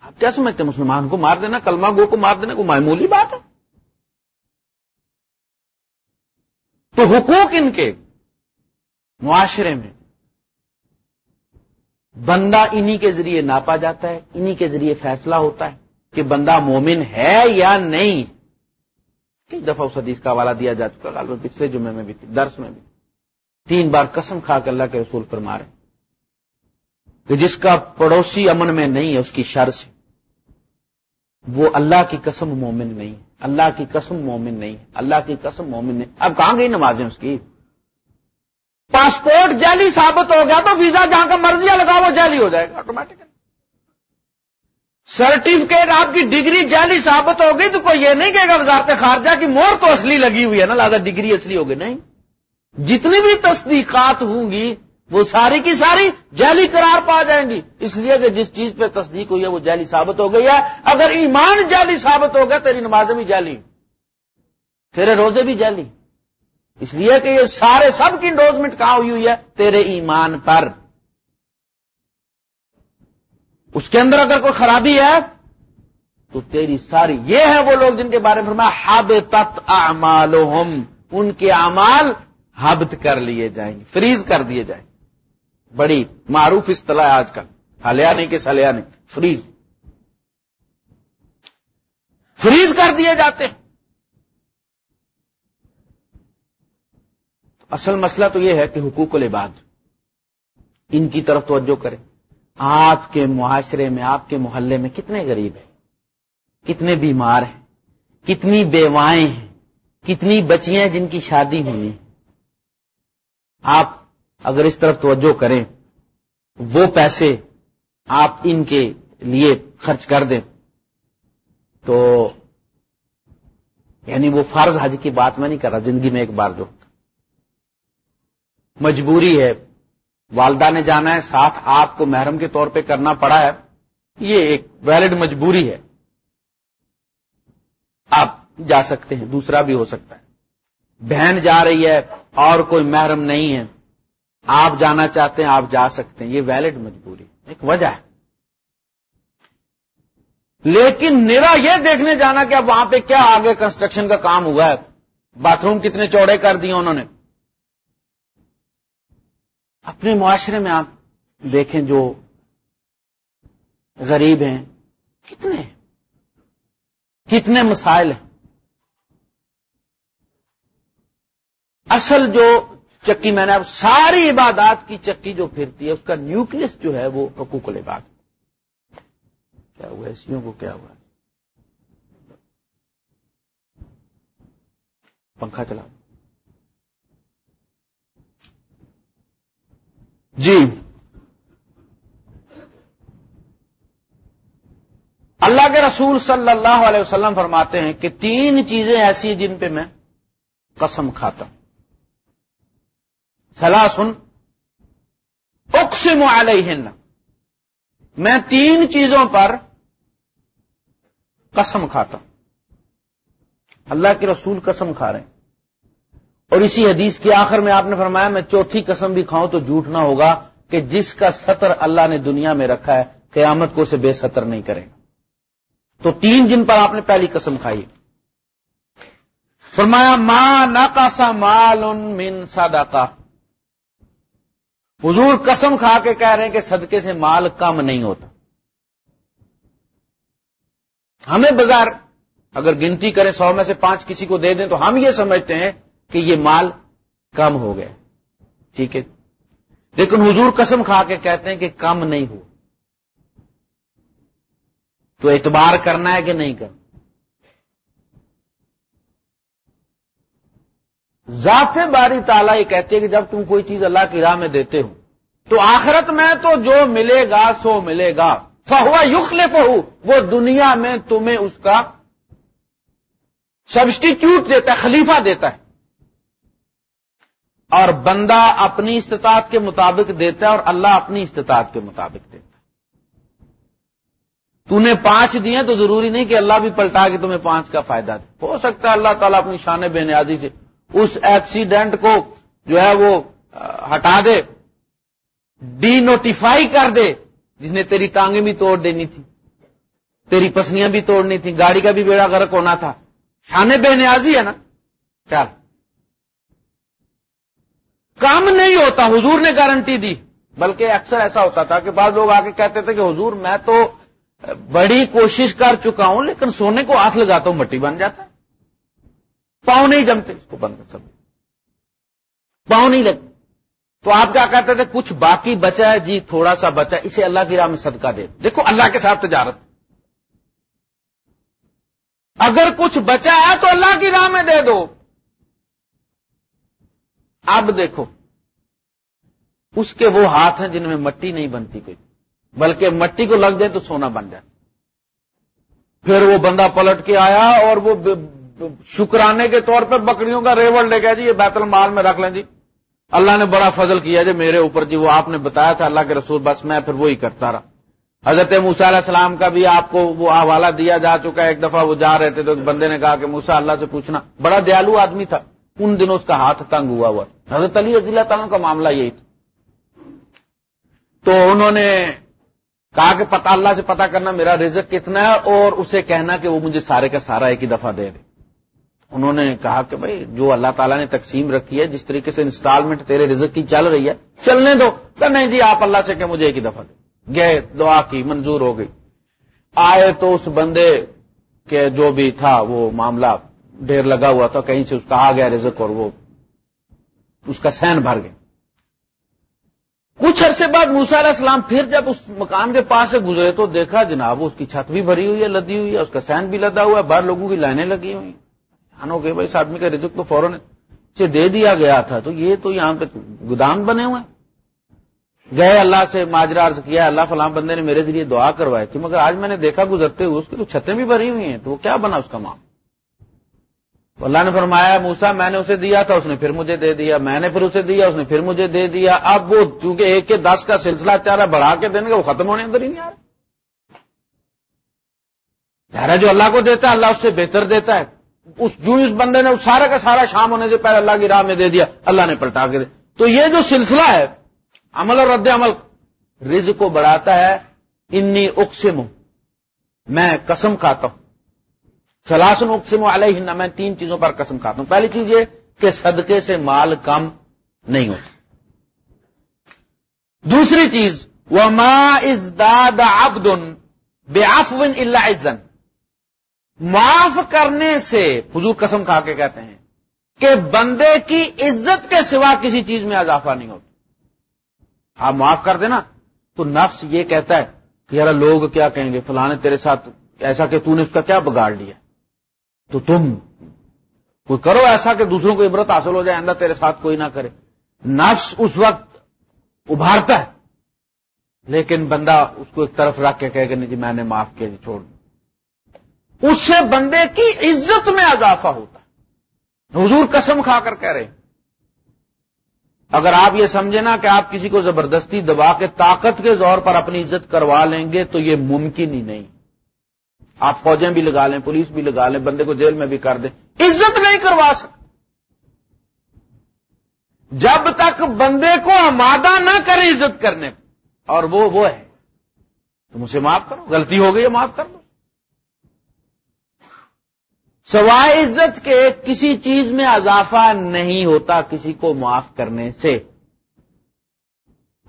آپ کیا سمجھتے ہیں مسلمان کو مار دینا؟ کلمہ گو کو مار دینا کو معمولی بات ہے؟ تو حقوق ان کے معاشرے میں۔ بندہ انہی کے ذریعے ناپا جاتا ہے، انہی کے ذریعے فیصلہ ہوتا ہے کہ بندہ مومن ہے یا نہیں۔ کئی دفعہ اس حدیث کا حوالہ دیا جا چکا غالب پچھلے جمعے میں بھی، درس میں بھی۔ تین بار قسم کھا کے اللہ کے رسول پر مارے کہ جس کا پڑوسی امن میں نہیں ہے، اس کی شر سے۔ وہ اللہ کی قسم مومن نہیں اللہ کی قسم مومن نہیں اللہ کی قسم مومن نہیں۔ اب کہاں گئی نمازیں اس کی؟ پاسپورٹ جیلی ثابت ہو گیا تو ویزا جہاں کا مرضی لگا وہ جیلی ہو جائے گا آٹومیٹکلی سرٹیفکیٹ آپ کی ڈگری جعلی ثابت ہو گئی تو کوئی یہ نہیں کہے گا وزارت خارجہ کی مور تو اصلی لگی ہوئی ہے نا، لہٰذا ڈگری اصلی ہوگی نہیں۔ جتنی بھی تصدیقات ہوں گی، وہ ساری کی ساری جعلی قرار پا جائیں گی۔ اس لیے کہ جس چیز پہ تصدیق ہوئی ہے، وہ جعلی ثابت ہو گئی ہے۔ اگر ایمان جعلی ثابت ہو گیا، تیری نمازیں بھی جعلی۔ تیرے روزے بھی جعلی۔ اس لیے کہ یہ سارے سب کی انڈوزمنٹ کہاں ہوئی ہوئی ہے؟ تیرے ایمان پر۔ اس کے اندر اگر کوئی خرابی ہے، تو تیری ساری یہ ہے وہ لوگ جن کے بارے میں ہب تت ان کے اعمال ہبت کر لیے جائیں گے فریز کر دیے جائیں گے۔ بڑی معروف اصطلاح ہے آج کل۔ ہلیا نہیں کہ سلیا نہیں فریز فریز کر دیے جاتے ہیں۔ اصل مسئلہ تو یہ ہے کہ حقوق العباد، ان کی طرف توجہ کریں۔ آپ کے معاشرے میں، آپ کے محلے میں کتنے غریب ہیں؟ کتنے بیمار ہیں؟ کتنی بیوائیں ہیں؟ کتنی بچیاں جن کی شادی ہوئی آپ اگر اس طرف توجہ کریں، وہ پیسے آپ ان کے لیے خرچ کر دیں۔ تو یعنی وہ فرض حج کی بات میں نہیں کر رہا، زندگی میں ایک بار جو۔ مجبوری ہے والدہ نے جانا ہے، ساتھ آپ کو محرم کے طور پہ کرنا پڑا ہے۔ یہ ایک ویلڈ مجبوری ہے۔ آپ جا سکتے ہیں، دوسرا بھی ہو سکتا ہے۔ بہن جا رہی ہے، اور کوئی محرم نہیں ہے۔ آپ جانا چاہتے ہیں، آپ جا سکتے ہیں۔ یہ ویلڈ مجبوری ایک وجہ ہے۔ لیکن میرا یہ دیکھنے جانا کہ اب وہاں پہ کیا آگے کنسٹرکشن کا کام ہوا ہے۔ باتھ روم کتنے چوڑے کر دیے انہوں نے۔ اپنے معاشرے میں آپ دیکھیں جو غریب ہیں، کتنے کتنے مسائل ہیں؟ اصل جو چکی میں نے، اب ساری عبادات کی چکی جو پھرتی ہے، اس کا نیوکلس جو ہے وہ حقوق العباد۔ کیا ہوا؟ ایسیوں کو کیا ہوا؟ پنکھا چلا جی۔ اللہ کے رسول صلی اللہ علیہ وسلم فرماتے ہیں کہ تین چیزیں ایسی ہیں جن پہ میں قسم کھاتا ہوں۔ سلاسن۔ اقسم علیہن۔ میں تین چیزوں پر قسم کھاتا ہوں۔ اللہ کے رسول قسم کھا رہے ہیں۔ اور اسی حدیث کے آخر میں آپ نے فرمایا میں چوتھی قسم بھی کھاؤں تو جھوٹ نہ ہوگا کہ جس کا سطر اللہ نے دنیا میں رکھا ہے، قیامت کو اسے بے سطر نہیں کرے تو تین جن پر آپ نے پہلی قسم کھائی۔ فرمایا ماں ناکاسا مال ان من سادا حضور قسم کھا کے کہہ رہے ہیں کہ صدقے سے مال کم نہیں ہوتا۔ ہمیں بازار اگر گنتی کریں، سو میں سے پانچ کسی کو دے دیں تو ہم یہ سمجھتے ہیں کہ یہ مال کم ہو گیا۔ ٹھیک ہے۔ لیکن حضور قسم کھا کے کہتے ہیں کہ کم نہیں ہو تو اعتبار کرنا ہے کہ نہیں کرنا۔ ذات باری تالا یہ کہتے ہیں کہ جب تم کوئی چیز اللہ کی راہ میں دیتے ہو، تو آخرت میں تو جو ملے گا سو ملے گا۔ فہوا یخل فہو وہ دنیا میں تمہیں اس کا سبسٹیٹیوٹ دیتا ہے، خلیفہ دیتا ہے۔ اور بندہ اپنی استطاعت کے مطابق دیتا ہے اور اللہ اپنی استطاعت کے مطابق دیتا ہے۔ تو نے پانچ دیے تو ضروری نہیں کہ اللہ بھی پلٹا کے تمہیں پانچ کا فائدہ دے۔ ہو سکتا ہے اللہ تعالیٰ اپنی شان بے نیازی سے اس ایکسیڈنٹ کو جو ہے وہ ہٹا دے ڈی نوٹیفائی کر دے، جس نے تیری ٹانگیں بھی توڑ دینی تھی تیری پسنیاں بھی توڑنی تھی گاڑی کا بھی بیڑا غرق ہونا تھا۔ شان بے نیازی ہے نا؟ چل کام نہیں ہوتا، حضور نے گارنٹی دی۔ بلکہ اکثر ایسا ہوتا تھا کہ بعض لوگ آ کے کہتے تھے کہ حضور میں تو بڑی کوشش کر چکا ہوں، لیکن سونے کو ہاتھ لگاتا ہوں مٹی بن جاتا۔ ہے پاؤں نہیں جمتے، اس کو بند کر سکتے۔ پاؤں نہیں لگتے۔ تو آپ کیا کہتے تھے؟ کچھ باقی بچا ہے۔ جی تھوڑا سا بچا اسے اللہ کی راہ میں صدقہ دے۔ دیکھو، اللہ کے ساتھ تجارت۔ اگر کچھ بچا ہے تو اللہ کی راہ میں دے دو۔ اب دیکھو، اس کے وہ ہاتھ ہیں جن میں مٹی نہیں بنتی کوئی بلکہ مٹی کو لگ جائے تو سونا بن جائے۔ پھر وہ بندہ پلٹ کے آیا اور وہ شکرانے کے طور پہ بکریوں کا ریوڑ لے گیا۔ جی یہ بیت المال میں رکھ لیں جی۔ اللہ نے بڑا فضل کیا جی میرے اوپر۔ جی وہ آپ نے بتایا تھا اللہ کے رسول، بس میں پھر وہی کرتا رہا۔ حضرت موسا علیہ السلام کا بھی آپ کو وہ حوالہ دیا جا چکا ہے۔ ایک دفعہ وہ جا رہے تھے تو بندے نے کہا کہ موسا اللہ سے پوچھنا۔ بڑا دیالو آدمی تھا۔ ان دنوں اس کا ہاتھ تنگ ہوا ہوا۔ حضرت علی رضی اللہ تعالیٰ کا معاملہ یہی تھا۔ تو انہوں نے کہا کہ پتا اللہ سے پتا کرنا میرا رزق کتنا ہے اور اسے کہنا کہ وہ مجھے سارے کا سارا ایک ہی دفعہ دے دے۔ انہوں نے کہا کہ بھائی، جو اللہ تعالیٰ نے تقسیم رکھی ہے، جس طریقے سے انسٹالمنٹ تیرے رزق کی چل رہی ہے، چلنے دو۔ کہ نہیں جی آپ اللہ سے کہ مجھے ایک ہی دفعہ دے۔ گئے، دعا کی، منظور ہو گئی۔ آئے تو اس بندے کے جو بھی تھا وہ معاملہ ڈھیر لگا ہوا تھا، کہیں سے اس کا آ گیا رزق اور وہ اس کا سین بھر گیا۔ کچھ عرصے بعد موسا علیہ السلام پھر جب اس مکان کے پاس سے گزرے تو دیکھا جناب اس کی چھت بھی بھری ہوئی ہے، لدی ہوئی ہے، اس کا سین بھی لدا ہوا ہے، باہر لوگوں کی لائنیں لگی ہوئی کہ بھائی اس آدمی کا رزق تو فوراً سے دے دیا گیا تھا۔ تو یہ تو یہاں پہ گودام بنے ہوئے ہیں۔ گئے اللہ سے، ماجرا عرض کیا، اللہ فلام بندے نے میرے ذریعے دعا کروائی تھی، مگر آج میں نے دیکھا گزرتے ہوئے اس کی تو چھتیں بھی بھری ہوئی ہیں، تو وہ کیا بنا اس کا معاملہ اللہ نے فرمایا موسا میں نے اسے دیا تھا، اس نے پھر مجھے دے دیا، میں نے پھر اسے دیا، اس نے پھر مجھے دے دیا۔ اب وہ چونکہ ایک کے دس کا سلسلہ چاہ رہا بڑھا کے دینے کا وہ ختم ہونے اندر ہی نہیں آ رہا۔ جو اللہ کو دیتا ہے، اللہ اس سے بہتر دیتا ہے۔ اس جو اس بندے نے سارا کا سارا شام ہونے سے پہلے اللہ کی راہ میں دے دیا، اللہ نے پلٹا کے دے۔ تو یہ جو سلسلہ ہے، عمل اور رد عمل رز کو بڑھاتا ہے، انی اقسم میں قسم کھاتا ہوں۔ سلاسن اقسم علیہ میں تین چیزوں پر قسم کھاتا ہوں۔ پہلی چیز یہ کہ صدقے سے مال کم نہیں ہوتا۔ دوسری چیز وہ ما از داد ابدن بے آفون اللہ عزن معاف کرنے سے، حضور قسم کھا کے کہتے ہیں کہ بندے کی عزت کے سوا کسی چیز میں اضافہ نہیں ہوتا۔ آپ معاف کر دینا، تو نفس یہ کہتا ہے کہ یار لوگ کیا کہیں گے؟ فلانے تیرے ساتھ ایسا کہ تو نے اس کا کیا بگاڑ لیا۔ تو تم کوئی کرو ایسا کہ دوسروں کو عبرت حاصل ہو جائے آئندہ تیرے ساتھ کوئی نہ کرے۔ نفس اس وقت ابھارتا ہے، لیکن بندہ اس کو ایک طرف رکھ کے کہے کہ نہیں جی میں نے معاف کیا جی چھوڑ اس سے بندے کی عزت میں اضافہ ہوتا ہے۔ حضور قسم کھا کر کہہ رہے ہیں۔ اگر آپ یہ سمجھیں نا کہ آپ کسی کو زبردستی دبا کے طاقت کے زور پر اپنی عزت کروا لیں گے تو یہ ممکن ہی نہیں۔ آپ فوجیں بھی لگا لیں، پولیس بھی لگا لیں، بندے کو جیل میں بھی کر دیں۔ عزت نہیں کروا سکتے۔ جب تک بندے کو آمادہ نہ کرے عزت کرنے اور وہ وہ ہے۔ تم اسے معاف کرو، غلطی ہو گئی ہے، معاف کر دو۔ سوائے عزت کے کسی چیز میں اضافہ نہیں ہوتا کسی کو معاف کرنے سے۔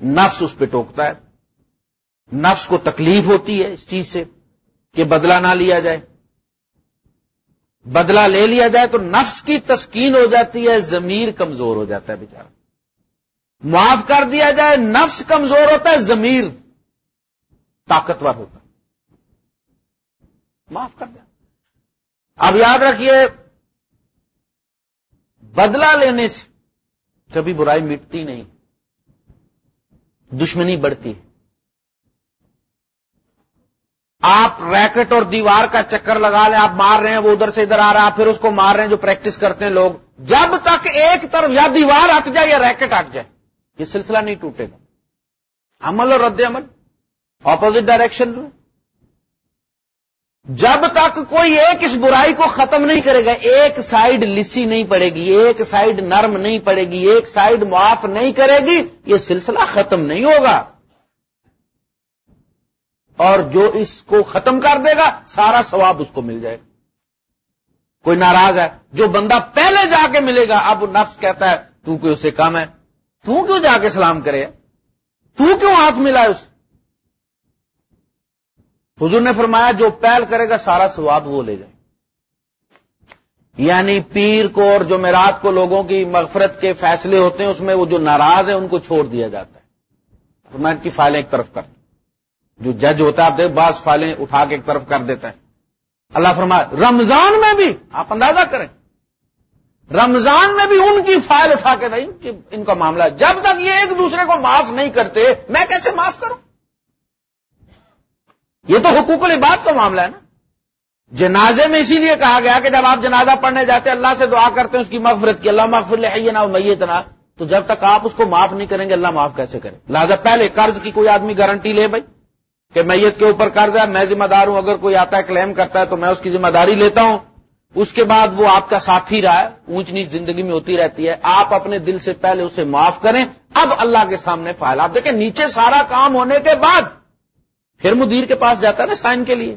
نفس اس پہ ٹوکتا ہے۔ نفس کو تکلیف ہوتی ہے اس چیز سے۔ کہ بدلہ نہ لیا جائے۔ بدلہ لے لیا جائے تو نفس کی تسکین ہو جاتی ہے، ضمیر کمزور ہو جاتا ہے بیچارہ۔ معاف کر دیا جائے، نفس کمزور ہوتا ہے، ضمیر طاقتور ہوتا ہے۔ معاف کر دیا۔ اب یاد رکھیے، بدلہ لینے سے کبھی برائی مٹتی نہیں، دشمنی بڑھتی ہے۔ آپ ریکٹ اور دیوار کا چکر لگا لیں، آپ مار رہے ہیں، وہ ادھر سے ادھر آ رہا ہے پھر اس کو مار رہے ہیں جو پریکٹس کرتے ہیں لوگ۔ جب تک ایک طرف یا دیوار ہٹ جائے یا ریکٹ ہٹ جائے، یہ سلسلہ نہیں ٹوٹے گا۔ عمل اور رد عمل اپوزٹ ڈائریکشن میں۔ جب تک کوئی ایک اس برائی کو ختم نہیں کرے گا، ایک سائڈ لسی نہیں پڑے گی، ایک سائڈ نرم نہیں پڑے گی، ایک سائڈ معاف نہیں کرے گی، یہ سلسلہ ختم نہیں ہوگا۔ اور جو اس کو ختم کر دے گا، سارا ثواب اس کو مل جائے گا۔ کوئی ناراض ہے؟ جو بندہ پہلے جا کے ملے گا، اب نفس کہتا ہے، تو کوئی اسے کم ہے؟ تو کیوں جا کے سلام کرے؟ تو کیوں ہاتھ ملا ہے اس؟ حضور نے فرمایا، جو پہل کرے گا، سارا سواد وہ لے جائے۔ یعنی پیر کو اور جو میرات کو لوگوں کی مغفرت کے فیصلے ہوتے ہیں، اس میں وہ جو ناراض ہیں، ان کو چھوڑ دیا جاتا ہے۔ فرمایا کی فائلیں ایک طرف کر۔ جو جج ہوتا ہے، آپ دیکھ، بعض فائلیں اٹھا کے ایک طرف کر دیتا ہے۔ اللہ فرمایا رمضان میں بھی آپ اندازہ کریں۔ رمضان میں بھی ان کی فائل اٹھا کے نہیں ان کا معاملہ جب تک یہ ایک دوسرے کو معاف نہیں کرتے، میں کیسے معاف کروں؟ یہ تو حقوق العباد کا معاملہ ہے نا۔ جنازے میں اسی لیے کہا گیا کہ جب آپ جنازہ پڑھنے جاتے ہیں، اللہ سے دعا کرتے ہیں، اس کی مغفرت کی، اللہ مغفر لے نہ میت تو جب تک آپ اس کو معاف نہیں کریں گے، اللہ معاف کیسے کرے؟ لہٰذا پہلے قرض کی کوئی آدمی گارنٹی لے بھائی۔ کہ میت کے اوپر قرض ہے، میں ذمہ دار ہوں، اگر کوئی آتا ہے کلیم کرتا ہے تو میں اس کی ذمہ داری لیتا ہوں۔ اس کے بعد وہ آپ کا ساتھی رہا ہے اونچ نیچ زندگی میں ہوتی رہتی ہے۔ آپ اپنے دل سے پہلے اسے معاف کریں۔ اب اللہ کے سامنے فائل۔ آپ دیکھیں، نیچے سارا کام ہونے کے بعد پھر مدیر کے پاس جاتا ہے نا سائن کے لیے۔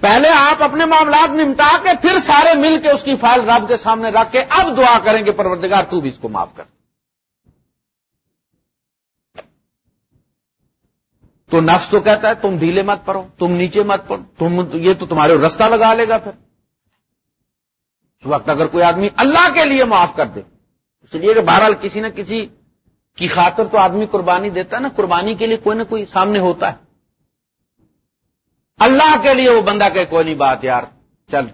پہلے آپ اپنے معاملات نمٹا کے پھر سارے مل کے اس کی فائل رب کے سامنے رکھ کے اب دعا کریں گے پروردگار تو بھی اس کو معاف کر۔ تو نفس تو کہتا ہے تم ڈھیلے مت پڑو، تم نیچے مت پڑو، تم یہ تو تمہارے رستہ لگا لے گا پھر۔ اس وقت اگر کوئی آدمی اللہ کے لیے معاف کر دے، اس لیے کہ بہرحال کسی نہ کسی کی خاطر تو آدمی قربانی دیتا ہے نا، قربانی کے لیے کوئی نہ کوئی سامنے ہوتا ہے۔ اللہ کے لیے وہ بندہ کہ کوئی نہیں بات یار، چل۔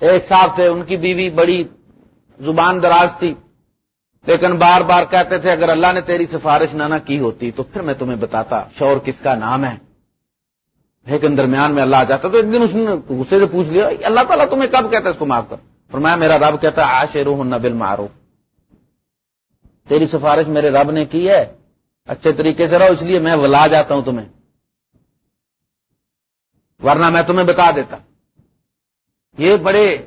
ایک صاحب تھے، ان کی بیوی بڑی زبان دراز تھی۔ لیکن بار بار کہتے تھے، اگر اللہ نے تیری سفارش نہ کی ہوتی تو پھر میں تمہیں بتاتا، شور کس کا نام ہے؟ لیکن درمیان میں اللہ آ جاتا، تو ایک دن اس نے غصے سے پوچھ لیا اللہ تعالیٰ تمہیں کب کہتا ہے اس کو معاف کر؟ فرمایا، میرا رب کہتا ہے آ شیرو ہوں نبل مارو تیری سفارش میرے رب نے کی ہے، اچھے طریقے سے رہو، اس لیے میں ولا جاتا ہوں تمہیں۔ ورنہ میں تمہیں بتا دیتا۔ یہ بڑے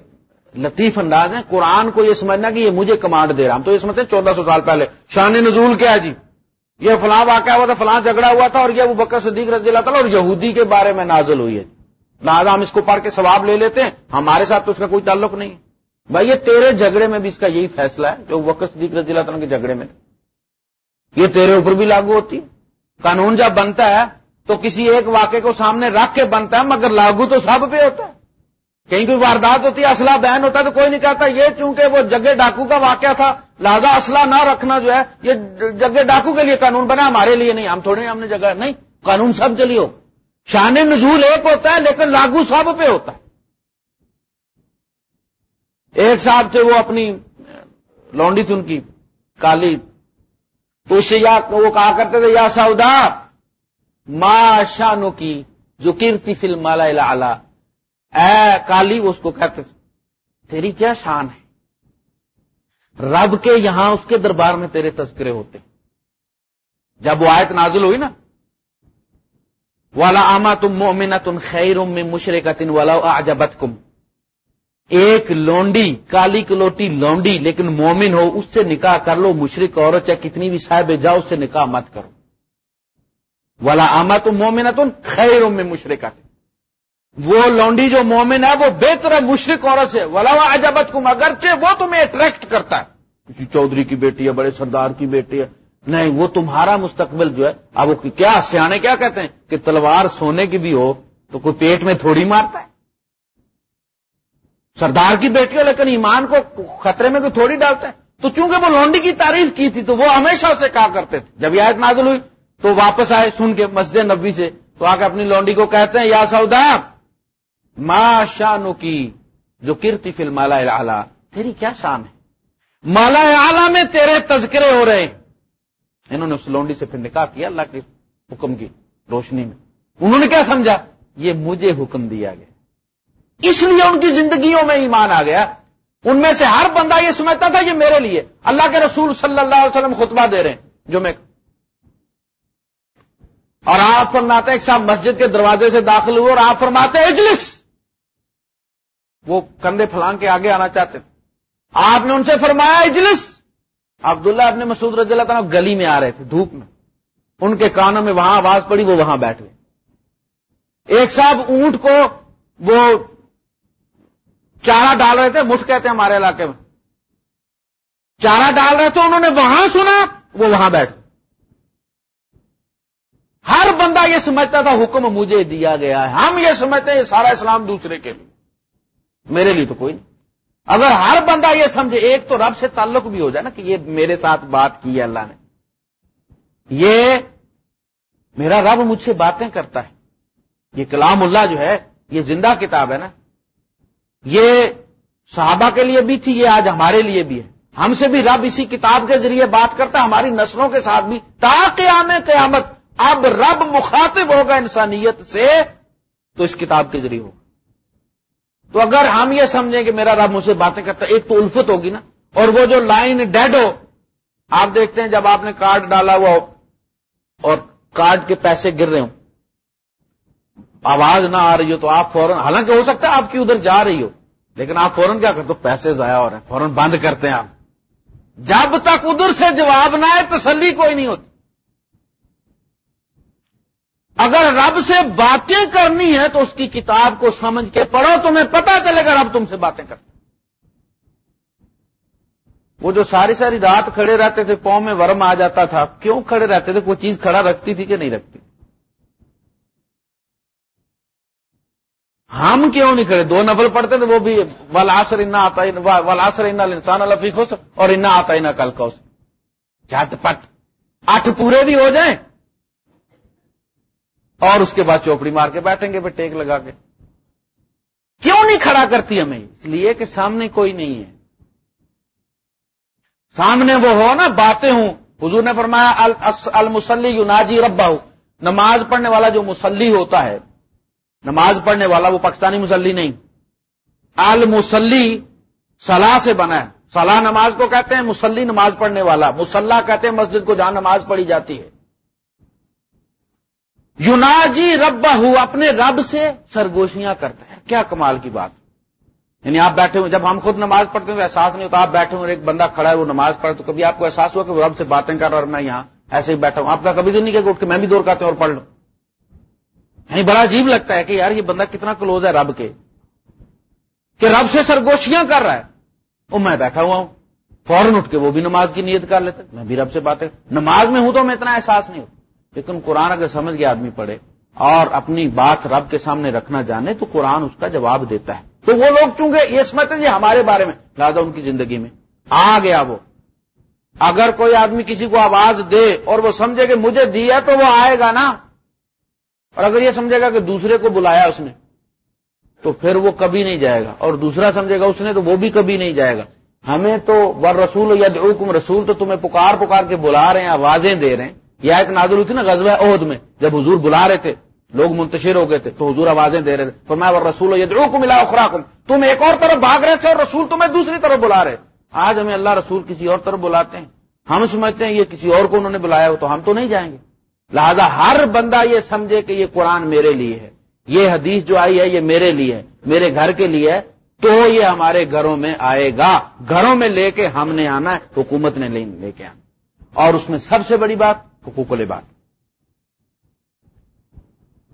لطیف انداز ہیں۔ قرآن کو یہ سمجھنا کہ یہ مجھے کمانڈ دے رہا ہم تو یہ سمجھتے چودہ سو سال پہلے۔ شان نزول کیا جی؟ یہ فلاں واقعہ ہوا تھا، فلاں جھگڑا ہوا تھا اور یہ وہ بکر صدیق رضی اللہ تعالیٰ اور یہودی کے بارے میں نازل ہوئی ہے۔ لہٰذا ہم اس کو پڑھ کے ثواب لے لیتے ہیں۔ ہمارے ساتھ تو اس کا کوئی تعلق نہیں بھائی، یہ تیرے جھگڑے میں بھی اس کا یہی فیصلہ ہے جو وقت صدیق رضی اللہ تعالیٰ کے جھگڑے میں۔ یہ تیرے اوپر بھی لاگو ہوتی۔ قانون جب بنتا ہے تو کسی ایک واقعے کو سامنے رکھ کے بنتا ہے، مگر لاگو تو سب پہ ہوتا ہے۔ کہیں کوئی واردات ہوتی ہے، اسلحہ بین ہوتا ہے تو کوئی نہیں کہتا یہ چونکہ وہ جگہ ڈاکو کا واقعہ تھا، لہذا اسلحہ نہ رکھنا جو ہے، یہ جگہ ڈاکو کے لیے قانون بنا، ہمارے لیے نہیں، ہم تھوڑے ہم نے جگہ، نہیں، قانون سب کے لیے ہو۔ شان نزول ایک ہوتا ہے، لیکن لاگو سب پہ ہوتا ہے۔ ایک صاحب تھے، وہ اپنی لونڈی تھی ان کی، کالی۔ تو اسے یا وہ کہا کرتے تھے، یا سودا ماں شانو کی، جو کیرتی فلم مالا اے کالی اس کو کہتے تیری کیا شان ہے؟ رب کے یہاں اس کے دربار میں تیرے تذکرے ہوتے جب وہ آیت نازل ہوئی نا والا آما تم مومنا تم خیر میں مشرے کا تن والا آجبت کم ایک لونڈی، کالی کلوٹی لونڈی، لیکن مومن ہو، اس سے نکاح کر لو، مشرق عورت چاہے کتنی بھی صاحب جاؤ، اس سے نکاح مت کرو۔ والا آما تم مومنا تم خیر میں مشرقہ وہ لونڈی جو مومن ہے وہ بہتر ہے، مشرق عورت سے۔ ولا عجبت کم اگرچہ وہ تمہیں اٹریکٹ کرتا ہے۔ کسی چودھری کی بیٹی ہے، بڑے سردار کی بیٹی ہے۔ نہیں، وہ تمہارا مستقبل جو ہے، اب وہ کیا سیانے کیا کہتے ہیں؟ کہ تلوار سونے کی بھی ہو تو کوئی پیٹ میں تھوڑی مارتا ہے۔ سردار کی بیٹی ہو، لیکن ایمان کو خطرے میں کوئی تھوڑی ڈالتا ہے۔ تو چونکہ وہ لونڈی کی تعریف کی تھی، تو وہ ہمیشہ اسے کہا کرتے تھے۔ جب یہ آیت نازل ہوئی، تو واپس آئے، سن کے مسجد نبی سے۔ تو آ کے اپنی لونڈی کو کہتے ہیں، یا سودا ماں شانو کی جو کرتی فل مالا تیری کیا شان ہے؟ مالا اعلی میں تیرے تذکرے ہو رہے ہیں۔ انہوں نے اس لونڈی سے پھر نکاح کیا اللہ کے حکم کی روشنی میں۔ انہوں نے کیا سمجھا؟ یہ مجھے حکم دیا گیا۔ اس لیے ان کی زندگیوں میں ایمان آ گیا۔ ان میں سے ہر بندہ یہ سمجھتا تھا یہ میرے لیے۔ اللہ کے رسول صلی اللہ علیہ وسلم خطبہ دے رہے ہیں۔ جو میں اور آپ فرماتے ایک صاحب مسجد کے دروازے سے داخل ہوئے اور آپ فرماتے ہیں اجلس۔ وہ کندھے پھلانگ کے آگے آنا چاہتے تھے۔ آپ نے ان سے فرمایا، اجلس! عبداللہ اپنے مسعود رضی اللہ تعالیٰ گلی میں آ رہے تھے، دھوپ میں۔ ان کے کانوں میں وہاں آواز پڑی، وہ وہاں بیٹھ گئے۔ ایک صاحب اونٹ کو وہ چارہ ڈال رہے تھے، مٹھ کہتے ہیں ہمارے علاقے میں۔ چارہ ڈال رہے تھے، انہوں نے وہاں سنا، وہ وہاں بیٹھ ہر بندہ یہ سمجھتا تھا، حکم مجھے دیا گیا ہے، ہم یہ سمجھتے ہیں، یہ سارا اسلام دوسرے کے لیے۔ میرے لیے تو کوئی نہیں۔ اگر ہر بندہ یہ سمجھے، ایک تو رب سے تعلق بھی ہو جائے نا کہ یہ میرے ساتھ بات کی ہے اللہ نے۔ یہ میرا رب مجھ سے باتیں کرتا ہے۔ یہ کلام اللہ جو ہے، یہ زندہ کتاب ہے نا۔ یہ صحابہ کے لیے بھی تھی، یہ آج ہمارے لیے بھی ہے۔ ہم سے بھی رب اسی کتاب کے ذریعے بات کرتا ہے، ہماری نسلوں کے ساتھ بھی۔ تا قیام قیامت، اب رب مخاطب ہوگا انسانیت سے، تو اس کتاب کے ذریعے ہوگا۔ تو اگر ہم یہ سمجھیں کہ میرا رب مجھ سے باتیں کرتا ایک تو الفت ہوگی نا۔ اور وہ جو لائن ڈیڈ ہو، آپ دیکھتے ہیں جب آپ نے کارڈ ڈالا ہوا ہو اور کارڈ کے پیسے گر رہے ہوں۔ آواز نہ آ رہی ہو تو آپ فوراً، حالانکہ ہو سکتا ہے آپ کی ادھر جا رہی ہو، لیکن آپ فوراً کیا کرتے ہو؟ پیسے ضائع ہو رہے ہیں، فوراً بند کرتے ہیں آپ۔ جب تک ادھر سے جواب نہ آئے، تسلی کوئی نہیں ہوتی۔ اگر رب سے باتیں کرنی ہے تو اس کی کتاب کو سمجھ کے پڑھو، تمہیں پتا چلے گا رب تم سے باتیں کرتے وہ جو ساری ساری رات کھڑے رہتے تھے، پاؤں میں ورم آ جاتا تھا، کیوں کھڑے رہتے تھے؟ کوئی چیز کھڑا رکھتی تھی کہ نہیں رکھتی؟ ہم کیوں نہیں کھڑے؟ دو نفل پڑھتے تھے، وہ بھی ولاسر انا آتا ولاسر انا انسان الفیق ہو سک اور انا آتا انا کل کا ہو سک جھٹ پٹ اٹھ پورے بھی ہو جائیں۔ اور اس کے بعد چوپڑی مار کے بیٹھیں گے، پھر ٹیک لگا کے۔ کیوں نہیں کھڑا کرتی ہمیں؟ اس لیے کہ سامنے کوئی نہیں ہے۔ سامنے وہ ہو نا، باتیں ہوں۔ حضور نے فرمایا المسلی یوناجی ربا ہو نماز پڑھنے والا جو مسلی ہوتا ہے، نماز پڑھنے والا وہ پاکستانی مسلی نہیں۔ المسلی سلاح سے بنا ہے۔ سلاح نماز کو کہتے ہیں مسلی نماز پڑھنے والا۔ مسلح کہتے ہیں، مسجد کو جہاں نماز پڑھی جاتی ہے۔ یوناجی ربا ہو اپنے رب سے سرگوشیاں کرتا ہے۔ کیا کمال کی بات۔ یعنی آپ بیٹھے ہوئے، جب ہم خود نماز پڑھتے ہیں تو احساس نہیں ہوتا، آپ بیٹھے ہوئے ایک بندہ کھڑا ہے، وہ نماز پڑھے، تو کبھی آپ کو احساس ہوا کہ وہ رب سے باتیں کر رہا اور میں یہاں ایسے ہی بیٹھا ہوں۔ آپ کا کبھی دن نہیں کہ اٹھ کے میں بھی دور کرتے اور پڑھ لوں۔ یعنی بڑا عجیب لگتا ہے کہ یار یہ بندہ کتنا کلوز ہے رب کے۔ کہ رب سے سرگوشیاں کر رہا ہے۔ وہ میں بیٹھا ہوا ہوں۔ فوراً اٹھ کے وہ بھی نماز کی نیت کر لیتے، میں بھی رب سے باتیں۔ نماز میں ہوں تو میں اتنا احساس نہیں ہوں لیکن قرآن اگر سمجھ کے آدمی پڑھے اور اپنی بات رب کے سامنے رکھنا جانے تو قرآن اس کا جواب دیتا ہے۔ تو وہ لوگ چونکہ یہ سمجھتے ہیں ہمارے بارے میں، لہٰذا ان کی زندگی میں۔ آ گیا وہ۔ اگر کوئی آدمی کسی کو آواز دے اور وہ سمجھے کہ مجھے دیا تو وہ آئے گا نا۔ اور اگر یہ سمجھے گا کہ دوسرے کو بلایا اس نے، تو پھر وہ کبھی نہیں جائے گا۔ اور دوسرا سمجھے گا اس نے تو وہ بھی کبھی نہیں جائے گا۔ ہمیں تو ور رسول یا رسول تو تمہیں پکار پکار کے بلا رہے ہیں، آوازیں دے رہے ہیں۔ یا ایک نادر ہوئی تھی نا غزوہ عہد میں، جب حضور بلا رہے تھے، لوگ منتشر ہو گئے تھے، تو حضور آوازیں دے رہے تھے تو میں رسول کو ملا اخرا تم ایک اور طرف بھاگ رہے تھے اور رسول تمہیں دوسری طرف بلا رہے۔ آج ہمیں اللہ رسول کسی اور طرف بلاتے ہیں۔ ہم سمجھتے ہیں یہ کسی اور کو انہوں نے بلایا ہو تو ہم تو نہیں جائیں گے۔ لہذا ہر بندہ یہ سمجھے کہ یہ قرآن میرے لیے ہے، یہ حدیث جو آئی ہے یہ میرے لیے ہے، میرے گھر کے لیے ہے، تو یہ ہمارے گھروں میں آئے گا۔ گھروں میں لے کے ہم نے آنا ہے، حکومت نے لے کے آنا اور اس میں سب سے بڑی بات حقوق بات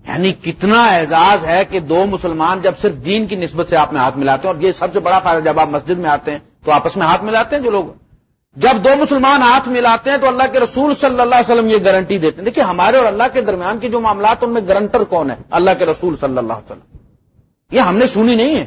یعنی کتنا اعزاز ہے کہ دو مسلمان جب صرف دین کی نسبت سے آپ میں ہاتھ ملاتے ہیں اور یہ سب سے بڑا فائدہ جب آپ مسجد میں آتے ہیں تو آپس میں ہاتھ ملاتے ہیں جو لوگ؟ جب دو مسلمان ہاتھ ملاتے ہیں تو اللہ کے رسول صلی اللہ علیہ وسلم یہ گارنٹی دیتے ہیں۔ دیکھیے ہمارے اور اللہ کے درمیان کے جو معاملات ان میں گارنٹر کون ہے؟ اللہ کے رسول صلی اللہ علیہ وسلم۔ یہ ہم نے سنی نہیں ہے۔